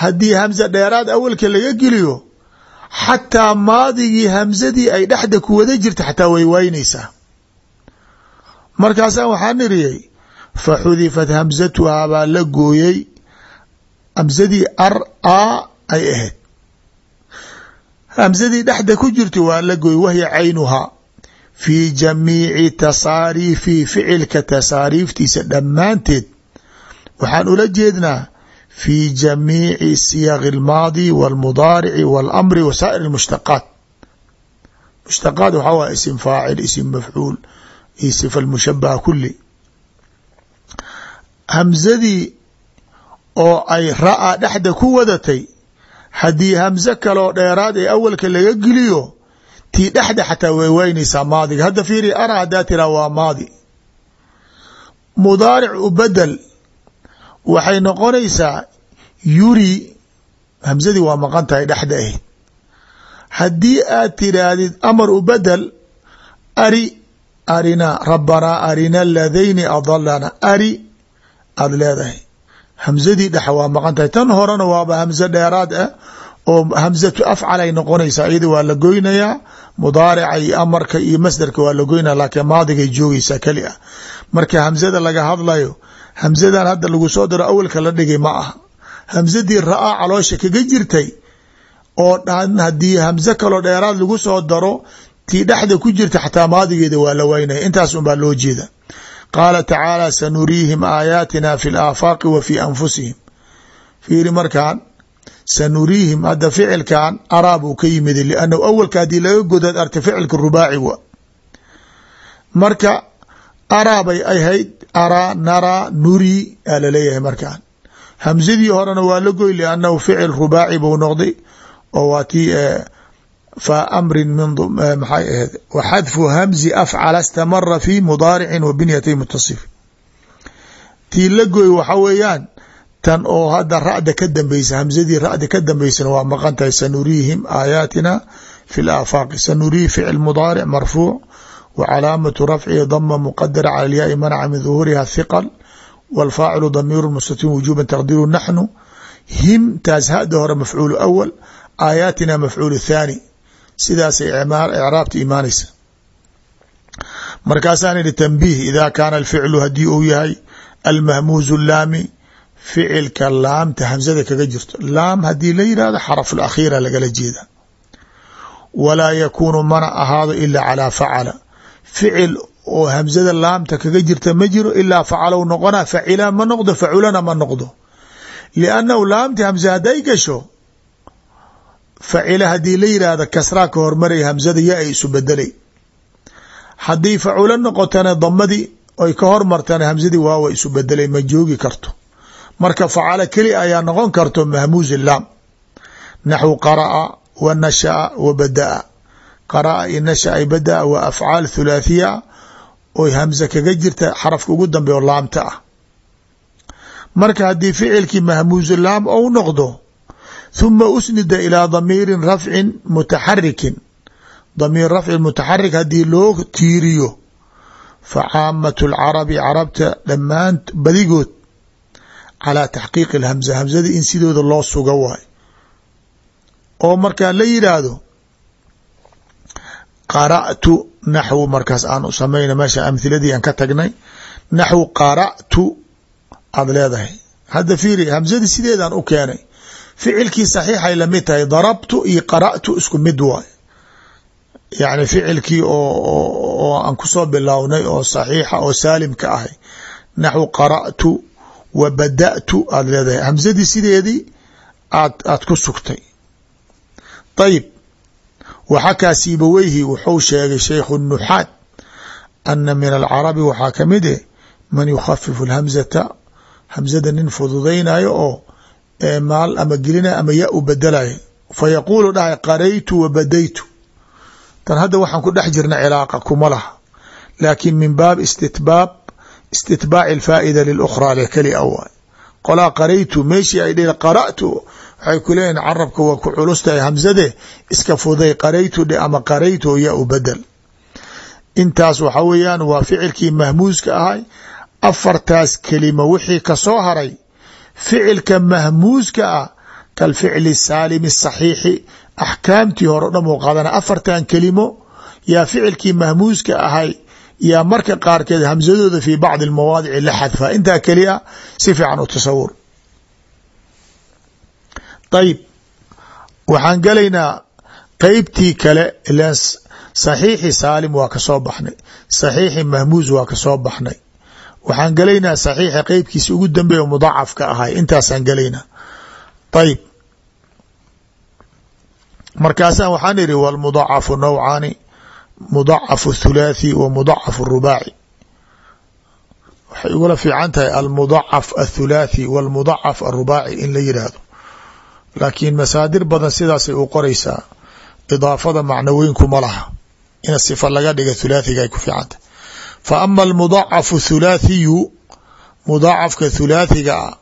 Haddii hamze dheeraad awalka laga geliyo xataa maadigii hamzadii ay dhexda ku wada jirta xataa way waynaysaa markaasaan waxaan iriyey fa xudifat hamzatuhaa baa la gooyey hamzadii ar a ay ahayd hamzadii dhexda ku jirta waa la gooyey wahya caynuhaa fii jamiici tasaariifi ficilka tasaariiftiisa dhammaanteed waxaan ula jeednaa fii jamiici siyaqi اlmaadi wاlmudaarici wاlamri wa saa'ir اmushtaqaat mushtaqaat waxaa waay isim faacil isim mafcuul iyo sifa mushabaha kuli hamzadii oo ay ra'aa dhexda ku wadatay haddii hamze kaloo dheeraad ee awalka laga geliyo tii dhexda xataa way waynaysaa maadiga hadda fiiri ara haddaa tiraa waa maadi. Mudaaric u bedel waxay noqonaysaa yuri hamzadii waa maqan tahay dhexda ahayd. Haddii aad tiraahdid amar u bedel ari arina rabanaa arina aladayni adalana ari aada leedahay. Hamzadii dhexa waa maqan tahay. Tan horena waaba hamze dheeraad ah oo hamzatu afcal ay noqonaysaa. Iyada waa la goynayaa mudaarica iyo amarka iyo masdarka waa la goynaya laakiin maadigay joogaysaa keli ah. Marka hamzada laga hadlayo hamzadan hadda lagu soo daro awalka la dhigay ma aha. Hamzadii ra'aa caloosha kaga jirtay oo dhan haddii hamze kaloo dheeraad lagu soo daro tii dhexda ku jirta xataa maadigeeda waa la waynaya. Intaas un baa loo jeeda qaala tacaala sanuriihim aayaatina fi laafaaqi wa fi anfusihim. Fiiri markaan sanuriihim hadda ficilkan araa buu ka yimid liannahu awalka haddii laga godaad arta ficilka rubaaci wa marka araa bay ahayd araa naraa nuri aa la leeyahay markaan. Hamzadii horena waa la goy liannahu ficil rubaaci buu noqday oo waa tii fa amrin min maxay ahayd wa xadfu hamzi afcala istamara fi mudaaricin wa binyatay mutasif. Tii la goy waxa weeyaan tan oo hadda ra'da ka dambeysa hamzadii ra'da ka dambeysana waa maqan tahay sanuriihim aayaatina fi laafaaqi sanuriihi ficil mudaaric marfuuc wa calaamatu rafcihi dama muqadara cala alyaai manaca min duhuuriha hiqal wاlfaacilu damiiru mustatim wujuba taqdiru naxnu. Him taas hada hore mafcuul awal aayaatina mafcuul thaani sidaasay icraabta imaanaysa markaasaan ihi tanbiih ida kaana alficlu haddii uu yahay almahmuuzu laami ficilka laamta hamsada kaga jirto. Laam haddii la yihahdo xaraf akhiira lagala jeeda. Walaa yakuunu mana ahaado ila calaa facala. Ficil oo hamsada laamta kaga jirta ma jiro ilaa facalow noqona facila ma noqdo faculana ma noqdo. Liannahu laamti hamse hadday gasho facila haddii la yidhaahda kasraa ka hormaray hamsada ya ay isu bedelay haddii facula noqotana damadii oy ka hormartana hamsadii waawa isu bedelay ma joogi karto. Marka facala keli ayaa noqon karto mahmuuzi laam naxwu qara'a wa nasha'a wa bada'a qara'a iyo nasha'a i bada'a waa afcaal thulaathiya oy hamse kaga jirta xarafka ugu dambeyo laamta ah. Marka haddii ficilkii mahmuuzu laam ou noqdo huma usnida ilaa damiirin rafcin mutaxarikin damiir rafci mutaxarik haddii loo tiiriyo fa caamatu lcarabi carabta dhammaan badigood calaa taxqiiqi lhamza hamzada in sidooda loo suga waay oo markaa la yidhaahdo qara'tu naxwu markaas aan samayna meesha amhiladii aan ka tagnay naxwu qara'tu aada leedahay hadda fiiri hamzadii sideedaan u keenay ficilkii saxiixay la mid tahay darabtu iyo qara'tu isku mid waay. Yacni ficilkii oo aan ku soo bilownay oo saxiixa oo saalimka ahay. Naxwu qara'tu wa bada'tu aada leedahay. Hamzadii sideedii aad aad ku sugtay. Ayib waxakaa siibaweyhi wuxuu sheegay shaykhu nuxaad ana min alcarabi waxaa ka mid eh man yukhafifu lhamzata hamzada nin fududaynayo oo maal ama gelinayo ama ya u bedelayo fa yaquulu dhahay qaraytu wa badaytu. Tan hadda waxaan ku dhex jirna cilaaqa kuma laha. Laakin min baab istitbaab istitbaaci alfaa'ida lilukhraa le keli a waay qolaa qaraytu meeshii ay dhihi qara'tu. Waxay ku leeyihiin carabka waa ku culustahay hamzade iska fuday qaraytu dhe ama qaraytu oo u bedel. Intaas waxa weeyaan waa ficilkii mahmuuska ahay afartaas kelimo wixii ka soo haray ficilka mahmuuska ah kalficli saalimi saxiixi axkaamtii hore o dhan uu qaadana. Afartan kelimo yaa ficilkii mahmuuska ahay yaa marka qaarkeed hamsadooda fi bacdi almawaadici la xadfaa intaa keliya si fiican u tasawur. Ayib waxaan gelaynaa qeybtii kale ilan saxiixi saalim waa ka soo baxnay. Saxiixi mahmuus waa ka soo baxnay waxaan gelaynaa saxiixa qeybkiisa ugu dambeeya mudacafka ahay intaasaan gelaynaa ayib markaasaan waxaan ihi wlmudacafu nawcaani mudacafu thulaathi wa mudacafu rubaaci. Waxay igula fiican tahay almudacaf athulaathi walmudacaf arubaaci in la yidhaahdo laakiin masaadir badan sidaasay u qoraysaa. Idaafada macnoweynku ma laha. In sifa laga dhiga thulaathiga ay ku fiican tahay fa ama almudacafu thulaathiyu mudacafka thulaathiga a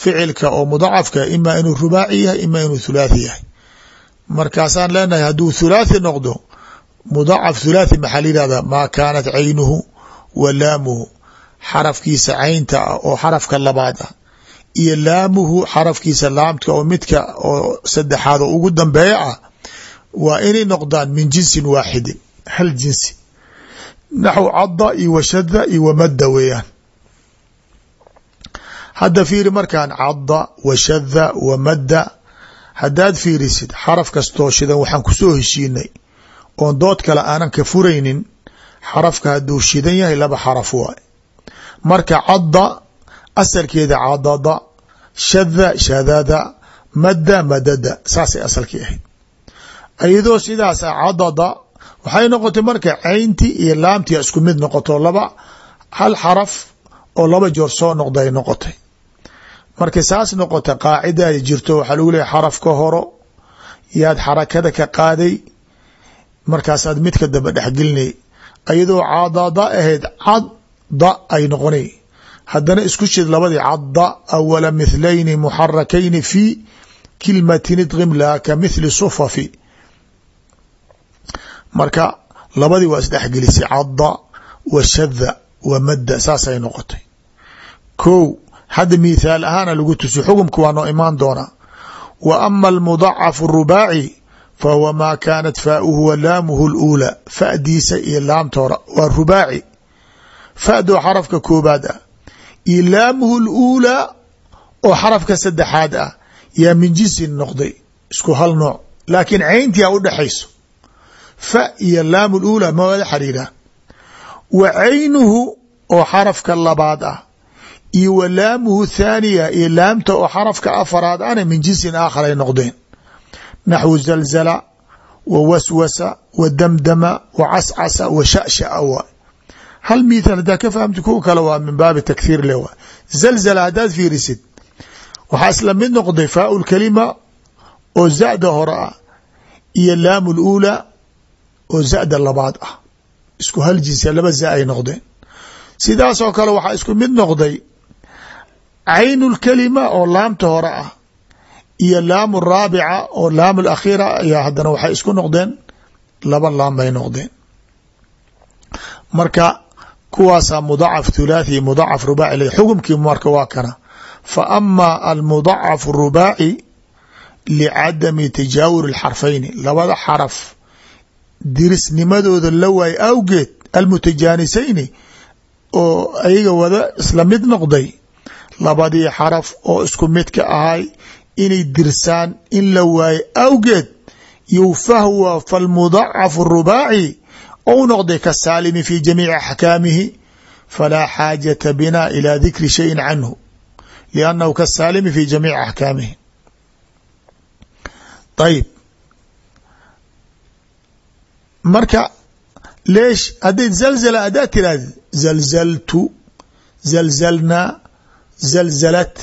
ficilka oo mudacafka ima inuu rubaaci yahay ima inuu thulaathi yahay. Markaasaan leenahay hadduu thulaathi noqdo mudacaf thulaathi maxaa la yihahdaa maa kaanat caynuhu wa laamuhu. Xarafkiisa caynta ah oo xarafka labaad ah. Iyo laamuhu xarafkiisa laamtka oo midka oo saddexaad oo ugu dambeeya ah waa inay noqdaan min jinsin waaxidin hal jinsi naxw cadda iyo washada iyo wamadda weeyaan hadda fiiri markaan cadda washada wamadda haddaad fiirisid xaraf kastoo shidan waxaan ku soo heshiinay oon dood kale aanan ka furaynin xarafka hadduu shidan yahay laba xaraf waay marka cadda asalkeeda cadada shada shadada madda madada saasay asalkii ahayd iyadoo sidaas a cadada waxay noqotay marka cayntii iyo laamtii isku mid noqoto laba hal xaraf oo laba joor soo noqda ay noqotay. Markay saas noqota qaacida jirto waxaa lagu leeyahy xarafka horo yaad xarakada ka qaaday markaasaad midka dambe dhexgelinay iyadoo cadada ahayd cadda ay noqonay. Haddana isku shid labadii cadda awala mithlayni muxarakayni fi kilmatin idqim laa ka mithli sufafi marka labadii waa isdhexgelisay cadda wa shadda wa madda saasay noqotay. Ko hadda mithaal ahaana lagu tusi xukumka waa noo imaan doonaa. Wa ama almudacafu rubaaci fahuwa maa kaanat faauhu wa laamuhu اluulaa fadiisa iyo laamta waa rubaaci. Fadoo xarafka koobaad ah iyo laamuhu اluulaa oo xarafka saddexaad ah yaa min jinsin noqday isku hal nooc. Laakiin cayntii a udhexayso fa iyo laamu اluulaa ma wada xariiraan wa caynuhu oo xarafka labaad ah iyo wa laamuhu thaaniya iyo laamta oo xarafka afaraad ana min jinsin aakhar ay noqdeen. Naxwu zalzala wa waswasa wa damdama wa cascasa wa shashaa hal mithaal haddaa ka fahamti kuwa kale waa min baabi takhiir le zalzala haddaad fiirisid waxaa isla mid noqday faau oo zada hore ah iyo laamu luulaa oo zada labaad ah. Isku hal jinsia laba za ay noqdeen. Sidaasoo kale waxaa isku mid noqday caynu lkalima oo laamta hore ah iyo laamu raabica oo laamu lakhiira ayaa haddana waxay isku noqdeen. Laba laam bay noqdeen. Marka kuwaasaa mudacaf thulaathi mudacaf rubaaci xukumkii marka waa kana. Fa ama almudacaf rubaaci licadami tajaawur اlxarfayni labada xaraf dirisnimadooda la waay awgeed almutajaanisayni oo ayaga wada isla mid noqday labadii xaraf oo isku mid ka ahay inay dirsaan in la waayo awgeed you fahwa falmudacafu rubaaci ou noqday kasaalimi fi jamiici axkaamihi falaa xaajata bina ilى dikri shayin canhu liannahu kasaalimi fi jamiici axkaamihi. Ayib marka leesh hadday zalzala haddaad tiraahdi zalzaltu zalzalnaa zalzalat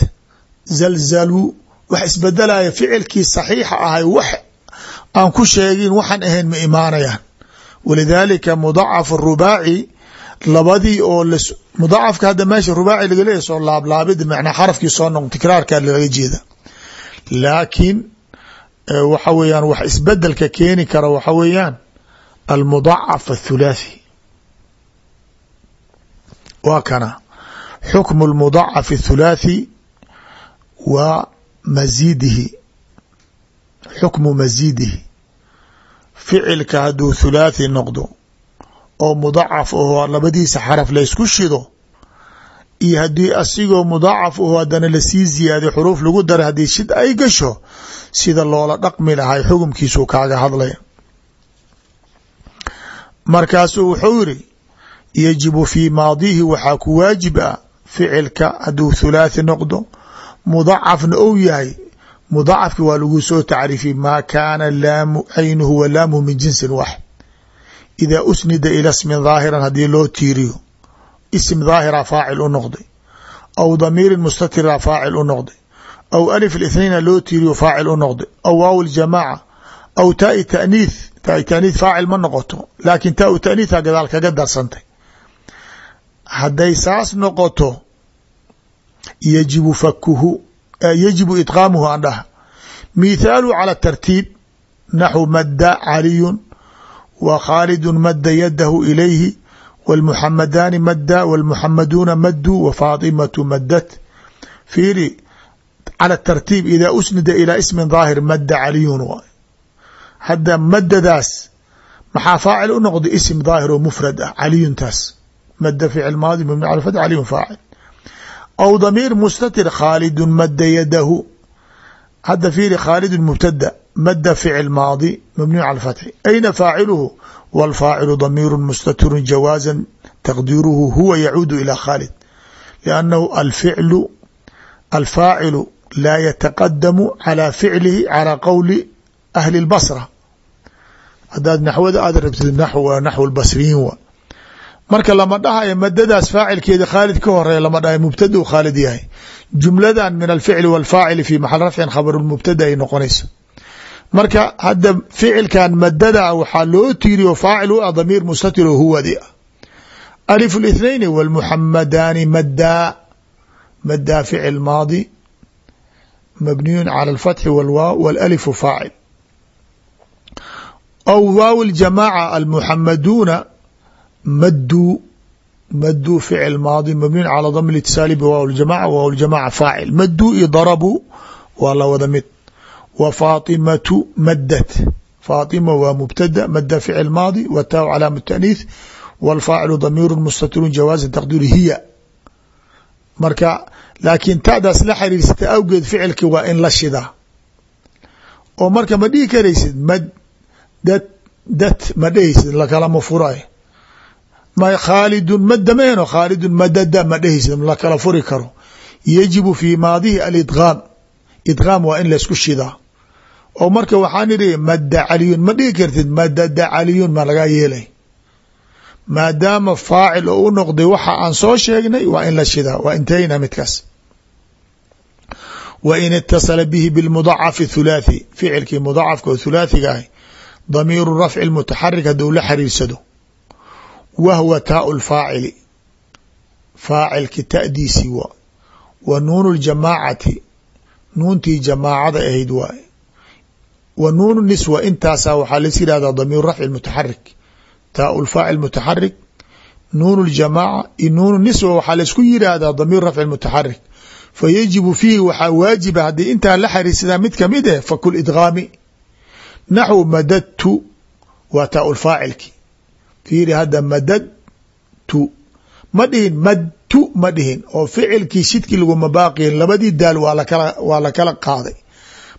zalzaluu wax isbedelaya ficilkii saxiixa ahay wax aan ku sheegin waxaan ahayn ma imaanayaan. Walidaalika mudacaf rubaaci labadii oo mudacafka hadda meesha rubaaci laga leeyahy soo laablaabid macnaa xarafkii soo noq tikraarkaa laga jeeda. Laakiin waxa weeyaan wax isbeddelka keeni kara waxa weeyaan almudacaf athulaathi waa kana xukmu lmudacaf athulaathi wa masiidihi xukmu masiidihi ficilka hadduu thulaathi noqdo oo mudacaf aho labadiisa xaraf laysku shido iyo haddii asigoo mudacaf aho haddana la sii ziyaadiy xuruuf lagu daray haddii shid ay gasho sida loola dhaqmi lahay xukumkiisuu kaaga hadlaya markaasuu wuxuu yidhi yajibu fii maadihi waxaa ku waajib ah ficilka hadduu thulaathi noqdo. Mudacafna ou yahay mudacafki waa lagu soo tacriifiyey maa kaana laamu aynuhu wa laamuhu min jinsin waaxid idaa usnida ila smin daahiran haddii loo tiiriyo isim daahira faacil u noqday. Aw damiirin mustatira faacil u noqday. Aw alif اithnaina loo tiiriyo faacil u noqday. Aw waaw ljamaaca aw taai taaniith taniid faacil ma noqoto. Laakiin taa u taniidka gadaal kaga darsantay. Hadday saas noqoto yajibu fakuhu yajibu idqaamuhu aan dhaha. Mithaalu cala tartiib naxu madda caliyun wa khaalidun madda yadahu ilayhi wاlmuxamadaani madda wاlmuxamaduuna maddu wafaatimatu maddat. Fiiri cala tartiib idaa usnida ilaa ismin daahir madda caliyun waay hadda madadaas maxaa faacil u noqday? Isim daahir oo mufrad ah caliyun taas mada ficil maadi mubni cala fat caliyun faacil. Aw damiir mustatir khaalidun mada yadahu. Hadda fiiri khaalidun mubtada mada ficil maadi mabniyu cala fatxi ayna faaciluhu? Walfaacilu damiiru mustatirun jawaaza taqdiiruhu huwa yacuudu ilaa khaalid. Liannahu alficlu alfaacilu laa yataqadamu calaa ficlihi calaa qowli ahli اlbasra haddaad naxwada aad rabtid naxw naxw lbasriyiin wa marka lama dhahayo madadaas faacilkeeda khaalid ka horeeya lama dhahayo mubtada u khaalid yahay jumladan min alficli wاlfaacili fi maxal rafcin khabar mubtada ay noqonaysa marka hadda ficilkan madada waxaa loo tiiriyo faacil u ah damiir mustatir oo huwadi ah alif الاثنaين wاlmuxamadaani maddaa maddaa ficil maadi mabniyu calى اlfatxi wاlwaaw wاlalifu faacil ow waaw ljamaaca almuxamaduuna maduu maduu ficil maadi mabniin calaa dami litisaali biwaaw ljamaca waaw ljamaca faacil maduu iyo darabuu waa lawada mid wa faatimatu maddat faatima waa mubtada madda ficil maadi wataaw calaama taaniih walfaacilu damiiru mustatirun jawaaza taqdiiru hiya marka laakiin taadaas la xiriirsata awgeed ficilki waa in la shidaa oo marka ma dhihi karaysid mad dat dat ma dhehaysid furayo ma khaalidun madda ma heno khaalidun madada ma dhehaysid lakala furi karo. Yajibu fi maadihi alidgaam idgaam waa in laysku shidaa oo marka waxaan idhi madda caliyun ma dhihi kartid madada caliyun ma lagaa yeelay. Maadaama faacil oo u noqday waxa aan soo sheegnay waa in la shidaa waa intayna midkaas. Wa in itasala bihi bilmudacafi thulaathi. Ficilkii mudacafka oo thulaathiga ahy damiiru rafci mutaxarik hadduu la xiriirsado wa hwa taau lfaacili faacilki ta'diisii waa wa nuunu ljamaacati nuuntii jamaacada ahayd waaye wa nuunu niswa intaasaa waxaa las yihahdaa damiiru rafci mutaxarik taau lfaacil mutaxarik nuun ljamaaca iyo nuunu niswa waxaa laysku yidhaahdaa damiir rafci mutaxarik fa yajibu fiihi waxaa waajiba haddii intaa la xariirsadaa mid ka mid eh fakul idgaami naxwu madadtu waa taau lfaacilki fiiri hadda madadtu ma dhihin madtu ma dhihin oo ficilkii shidkii laguma baaqiyin labadii daal waa waa lakala qaaday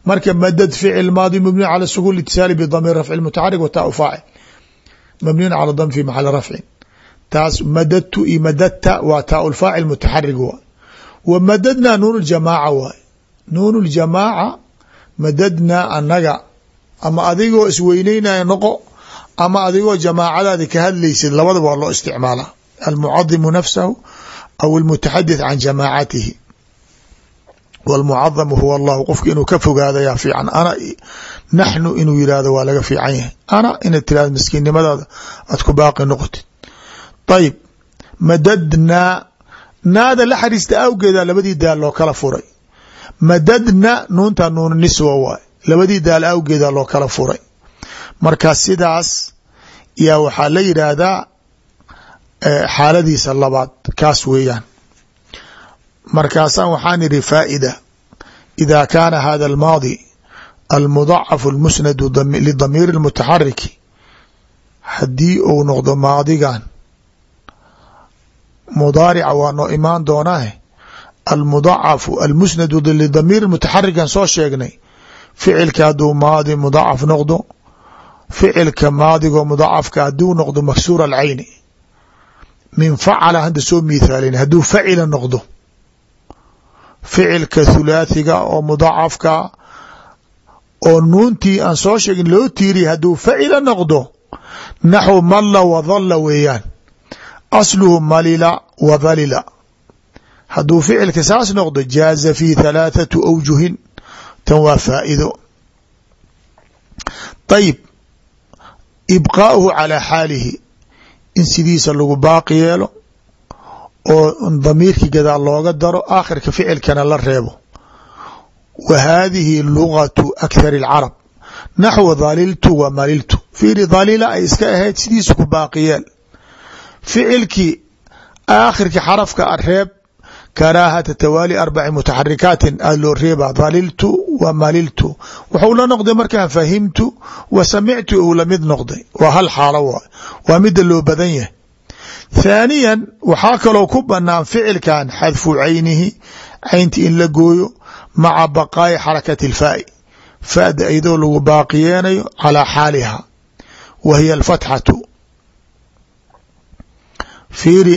marka madad ficil maadi mabniun cala sukun itisaali bdamiir rafci mutaxarik wa taau faacil mabniun cala dam fi maxali rafcin taas madadtu iyo madadta waa taau lfaacil mutaxarig waay wa madadnaa nuun ljamaaca waay nuun ljamaaca madadnaa anaga ama adigoo isweyneynaya noqo ama adigoo jamaacadaadi ka hadlaysid labadaba waa loo isticmaalaa almucadimu nafsahu aw almutaxadith can jamaacatihi. Wاlmucadamu huwa allahu qofka inuu ka fogaadayaa fiican. Ana naxnu inuu yihahdo waa laga fiican yahay. Ana inaad tirahdo miskiinnimadaada aad ku baaqi noqotid. Ayib madadnaa naada la xariista awgeeda labadii daal loo kala furay. Madadna nuunta nuun niswa waay labadii daal awgeeda loo kala furay. Marka sidaas yaa waxaa la yidhaahdaa xaaladiisa labaad kaas weeyaan. Markaasaan waxaan idhi faa'ida ida kaana hada almaadi almudacafu almusnadu lidamiiri اlmutaxariki haddii uu noqdo maadigan mudaarica waa noo imaan doonaahe almudacafu almusnadu lidamiir mutaxarikan soo sheegnay ficilka hadduu maadi mudacaf noqdo ficilka maadigoo mudacafka hadduu noqdo maksuur alcayni. Min facala hadda soo miithaalin hadduu facila noqdo ficilka thulaathiga oo mudacafka oo nuuntii aan soo sheegin loo tiiriya hadduu facila noqdo naxw malla wadalla weeyaan. Asluhu malila wa dhalila. Hadduu ficilka saas noqdo jaaza fi halaathatu awjuhin tan waa faa'ido ayib ibqaa'uhu calaa xaalihi in sidiisa lagu baaqi yeelo oo damiirkii gadaal looga daro aakhirka ficilkana la reebo. Wa haadihi lugatu akhar اlcarab naxwu dhaliltu wa maliltu. Fiiri dhalila ay iska ahayd sidiisa ku baaqi yeel. Ficilkii aakhirka xarafka areeb karaahata tawaali arbaci mutaxarikaatin aa loo reeba dhaliltu wa maliltu wuxuu la noqday markaa fahimtu wa samictu uu la mid noqday. Waa hal xaalo waay. Waa mida loo badan yahay. Thaaniya waxaa kaloo ku banaan ficilkan xadfu caynihi caynti in la gooyo maca baqaa'i xarakati اlfaa'i fada iyadoo lagu baaqiyeenayo calaa xaaliha. Wa hiya alfatxatu. Fiiri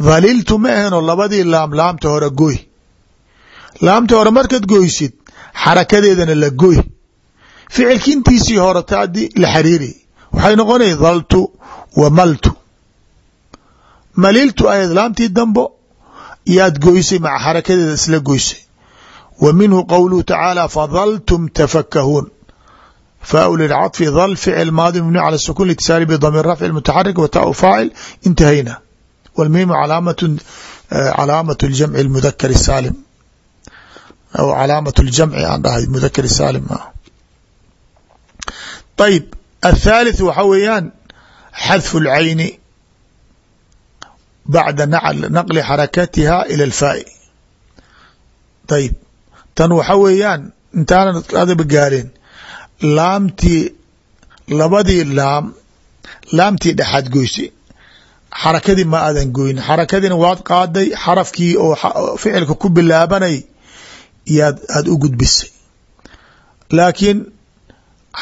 dhaliltu ma labadii laam laamta hore goy laamta hore markaad goysid xarakadeedana la goy ficilki intiisii hore taadi la xariiri waxay noqonay dhaltu wa maltu maliltu ayad laamtii dambo yaad goysay maca xarakadeeda isla goysay wa minhu qowluhu tacaala fadaltum tafakahuun faa lilcaطfi dal ficil maadi mabni cala sukun litisaali bdamiir rafci mutaxarik wa taau faacil intahayna wاlmiimu calaamaة اljamci اmudakar saalim aw calaamaة اljamci aan dhahay mudakar saalim ayib aلthalith waxa weeyaan xadfu اlcayni bacda naqli xarakatiha ilى اlfaa'i ayb tan waxa weeyaan intaanan adaba gaareen laamtii labadii laam laamtii dhexaad goyse xarakadii ma aadan goynin xarakadiina waad qaaday xarafkii oo ficilka ku bilaabanay yaad aada u gudbisay. Laakiin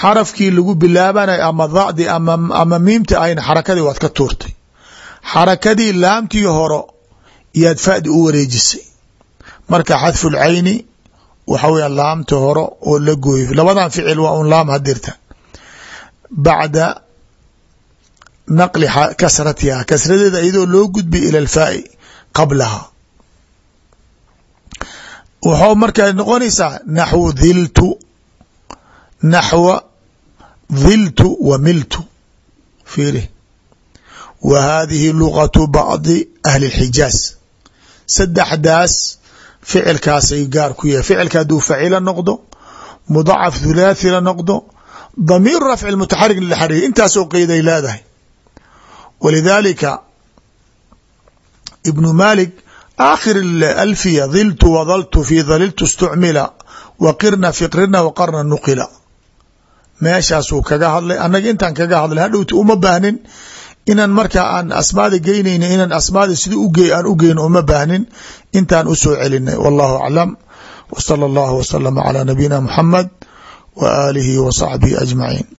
xarafkii lagu bilaabanay ama dacdi ama miimti ayna xarakadii waad ka tuurtay. Xarakadii laamtii horo yaad fadi u wareejisay. Marka xadfu lcayni waxa weya laamta horo oo la gooyo labadan ficil waa un laam hadirta bacda naqli kasratiha kasradeeda iyadoo loo gudbi ila alfaai qablaha waxuu markaa noqonaysaa naxwu dhiltu. Naxwa dhiltu wa miltu. Fiiri. Wa hadihi lugatu bacdi ahli اlxijaaz saddexdaas ficilkaasay gaar ku yahay. Ficilka hadduu facila noqdo mudacaf thulaathi la noqdo damiir rafci mutaxarik la xariir. Intaasoo qeyday leedahay. Walidaalika ibnu malik aakhir alfiya diltu wadaltu fi daliltu stucmila waqirna fiqrina waqarna nuqila meeshaasuu kaga hadlay annaga intaan kaga hadlay hadhowti uma baahnin inan markaa aan asmaada geynayna inaan asmaada sida uge aan ugeyno uma baahnin intaan u soo celinay wallahu aclam wa sala allahu wasalama calaa nabiyina muxamed wa aalihi wa saxbihi ajmaciin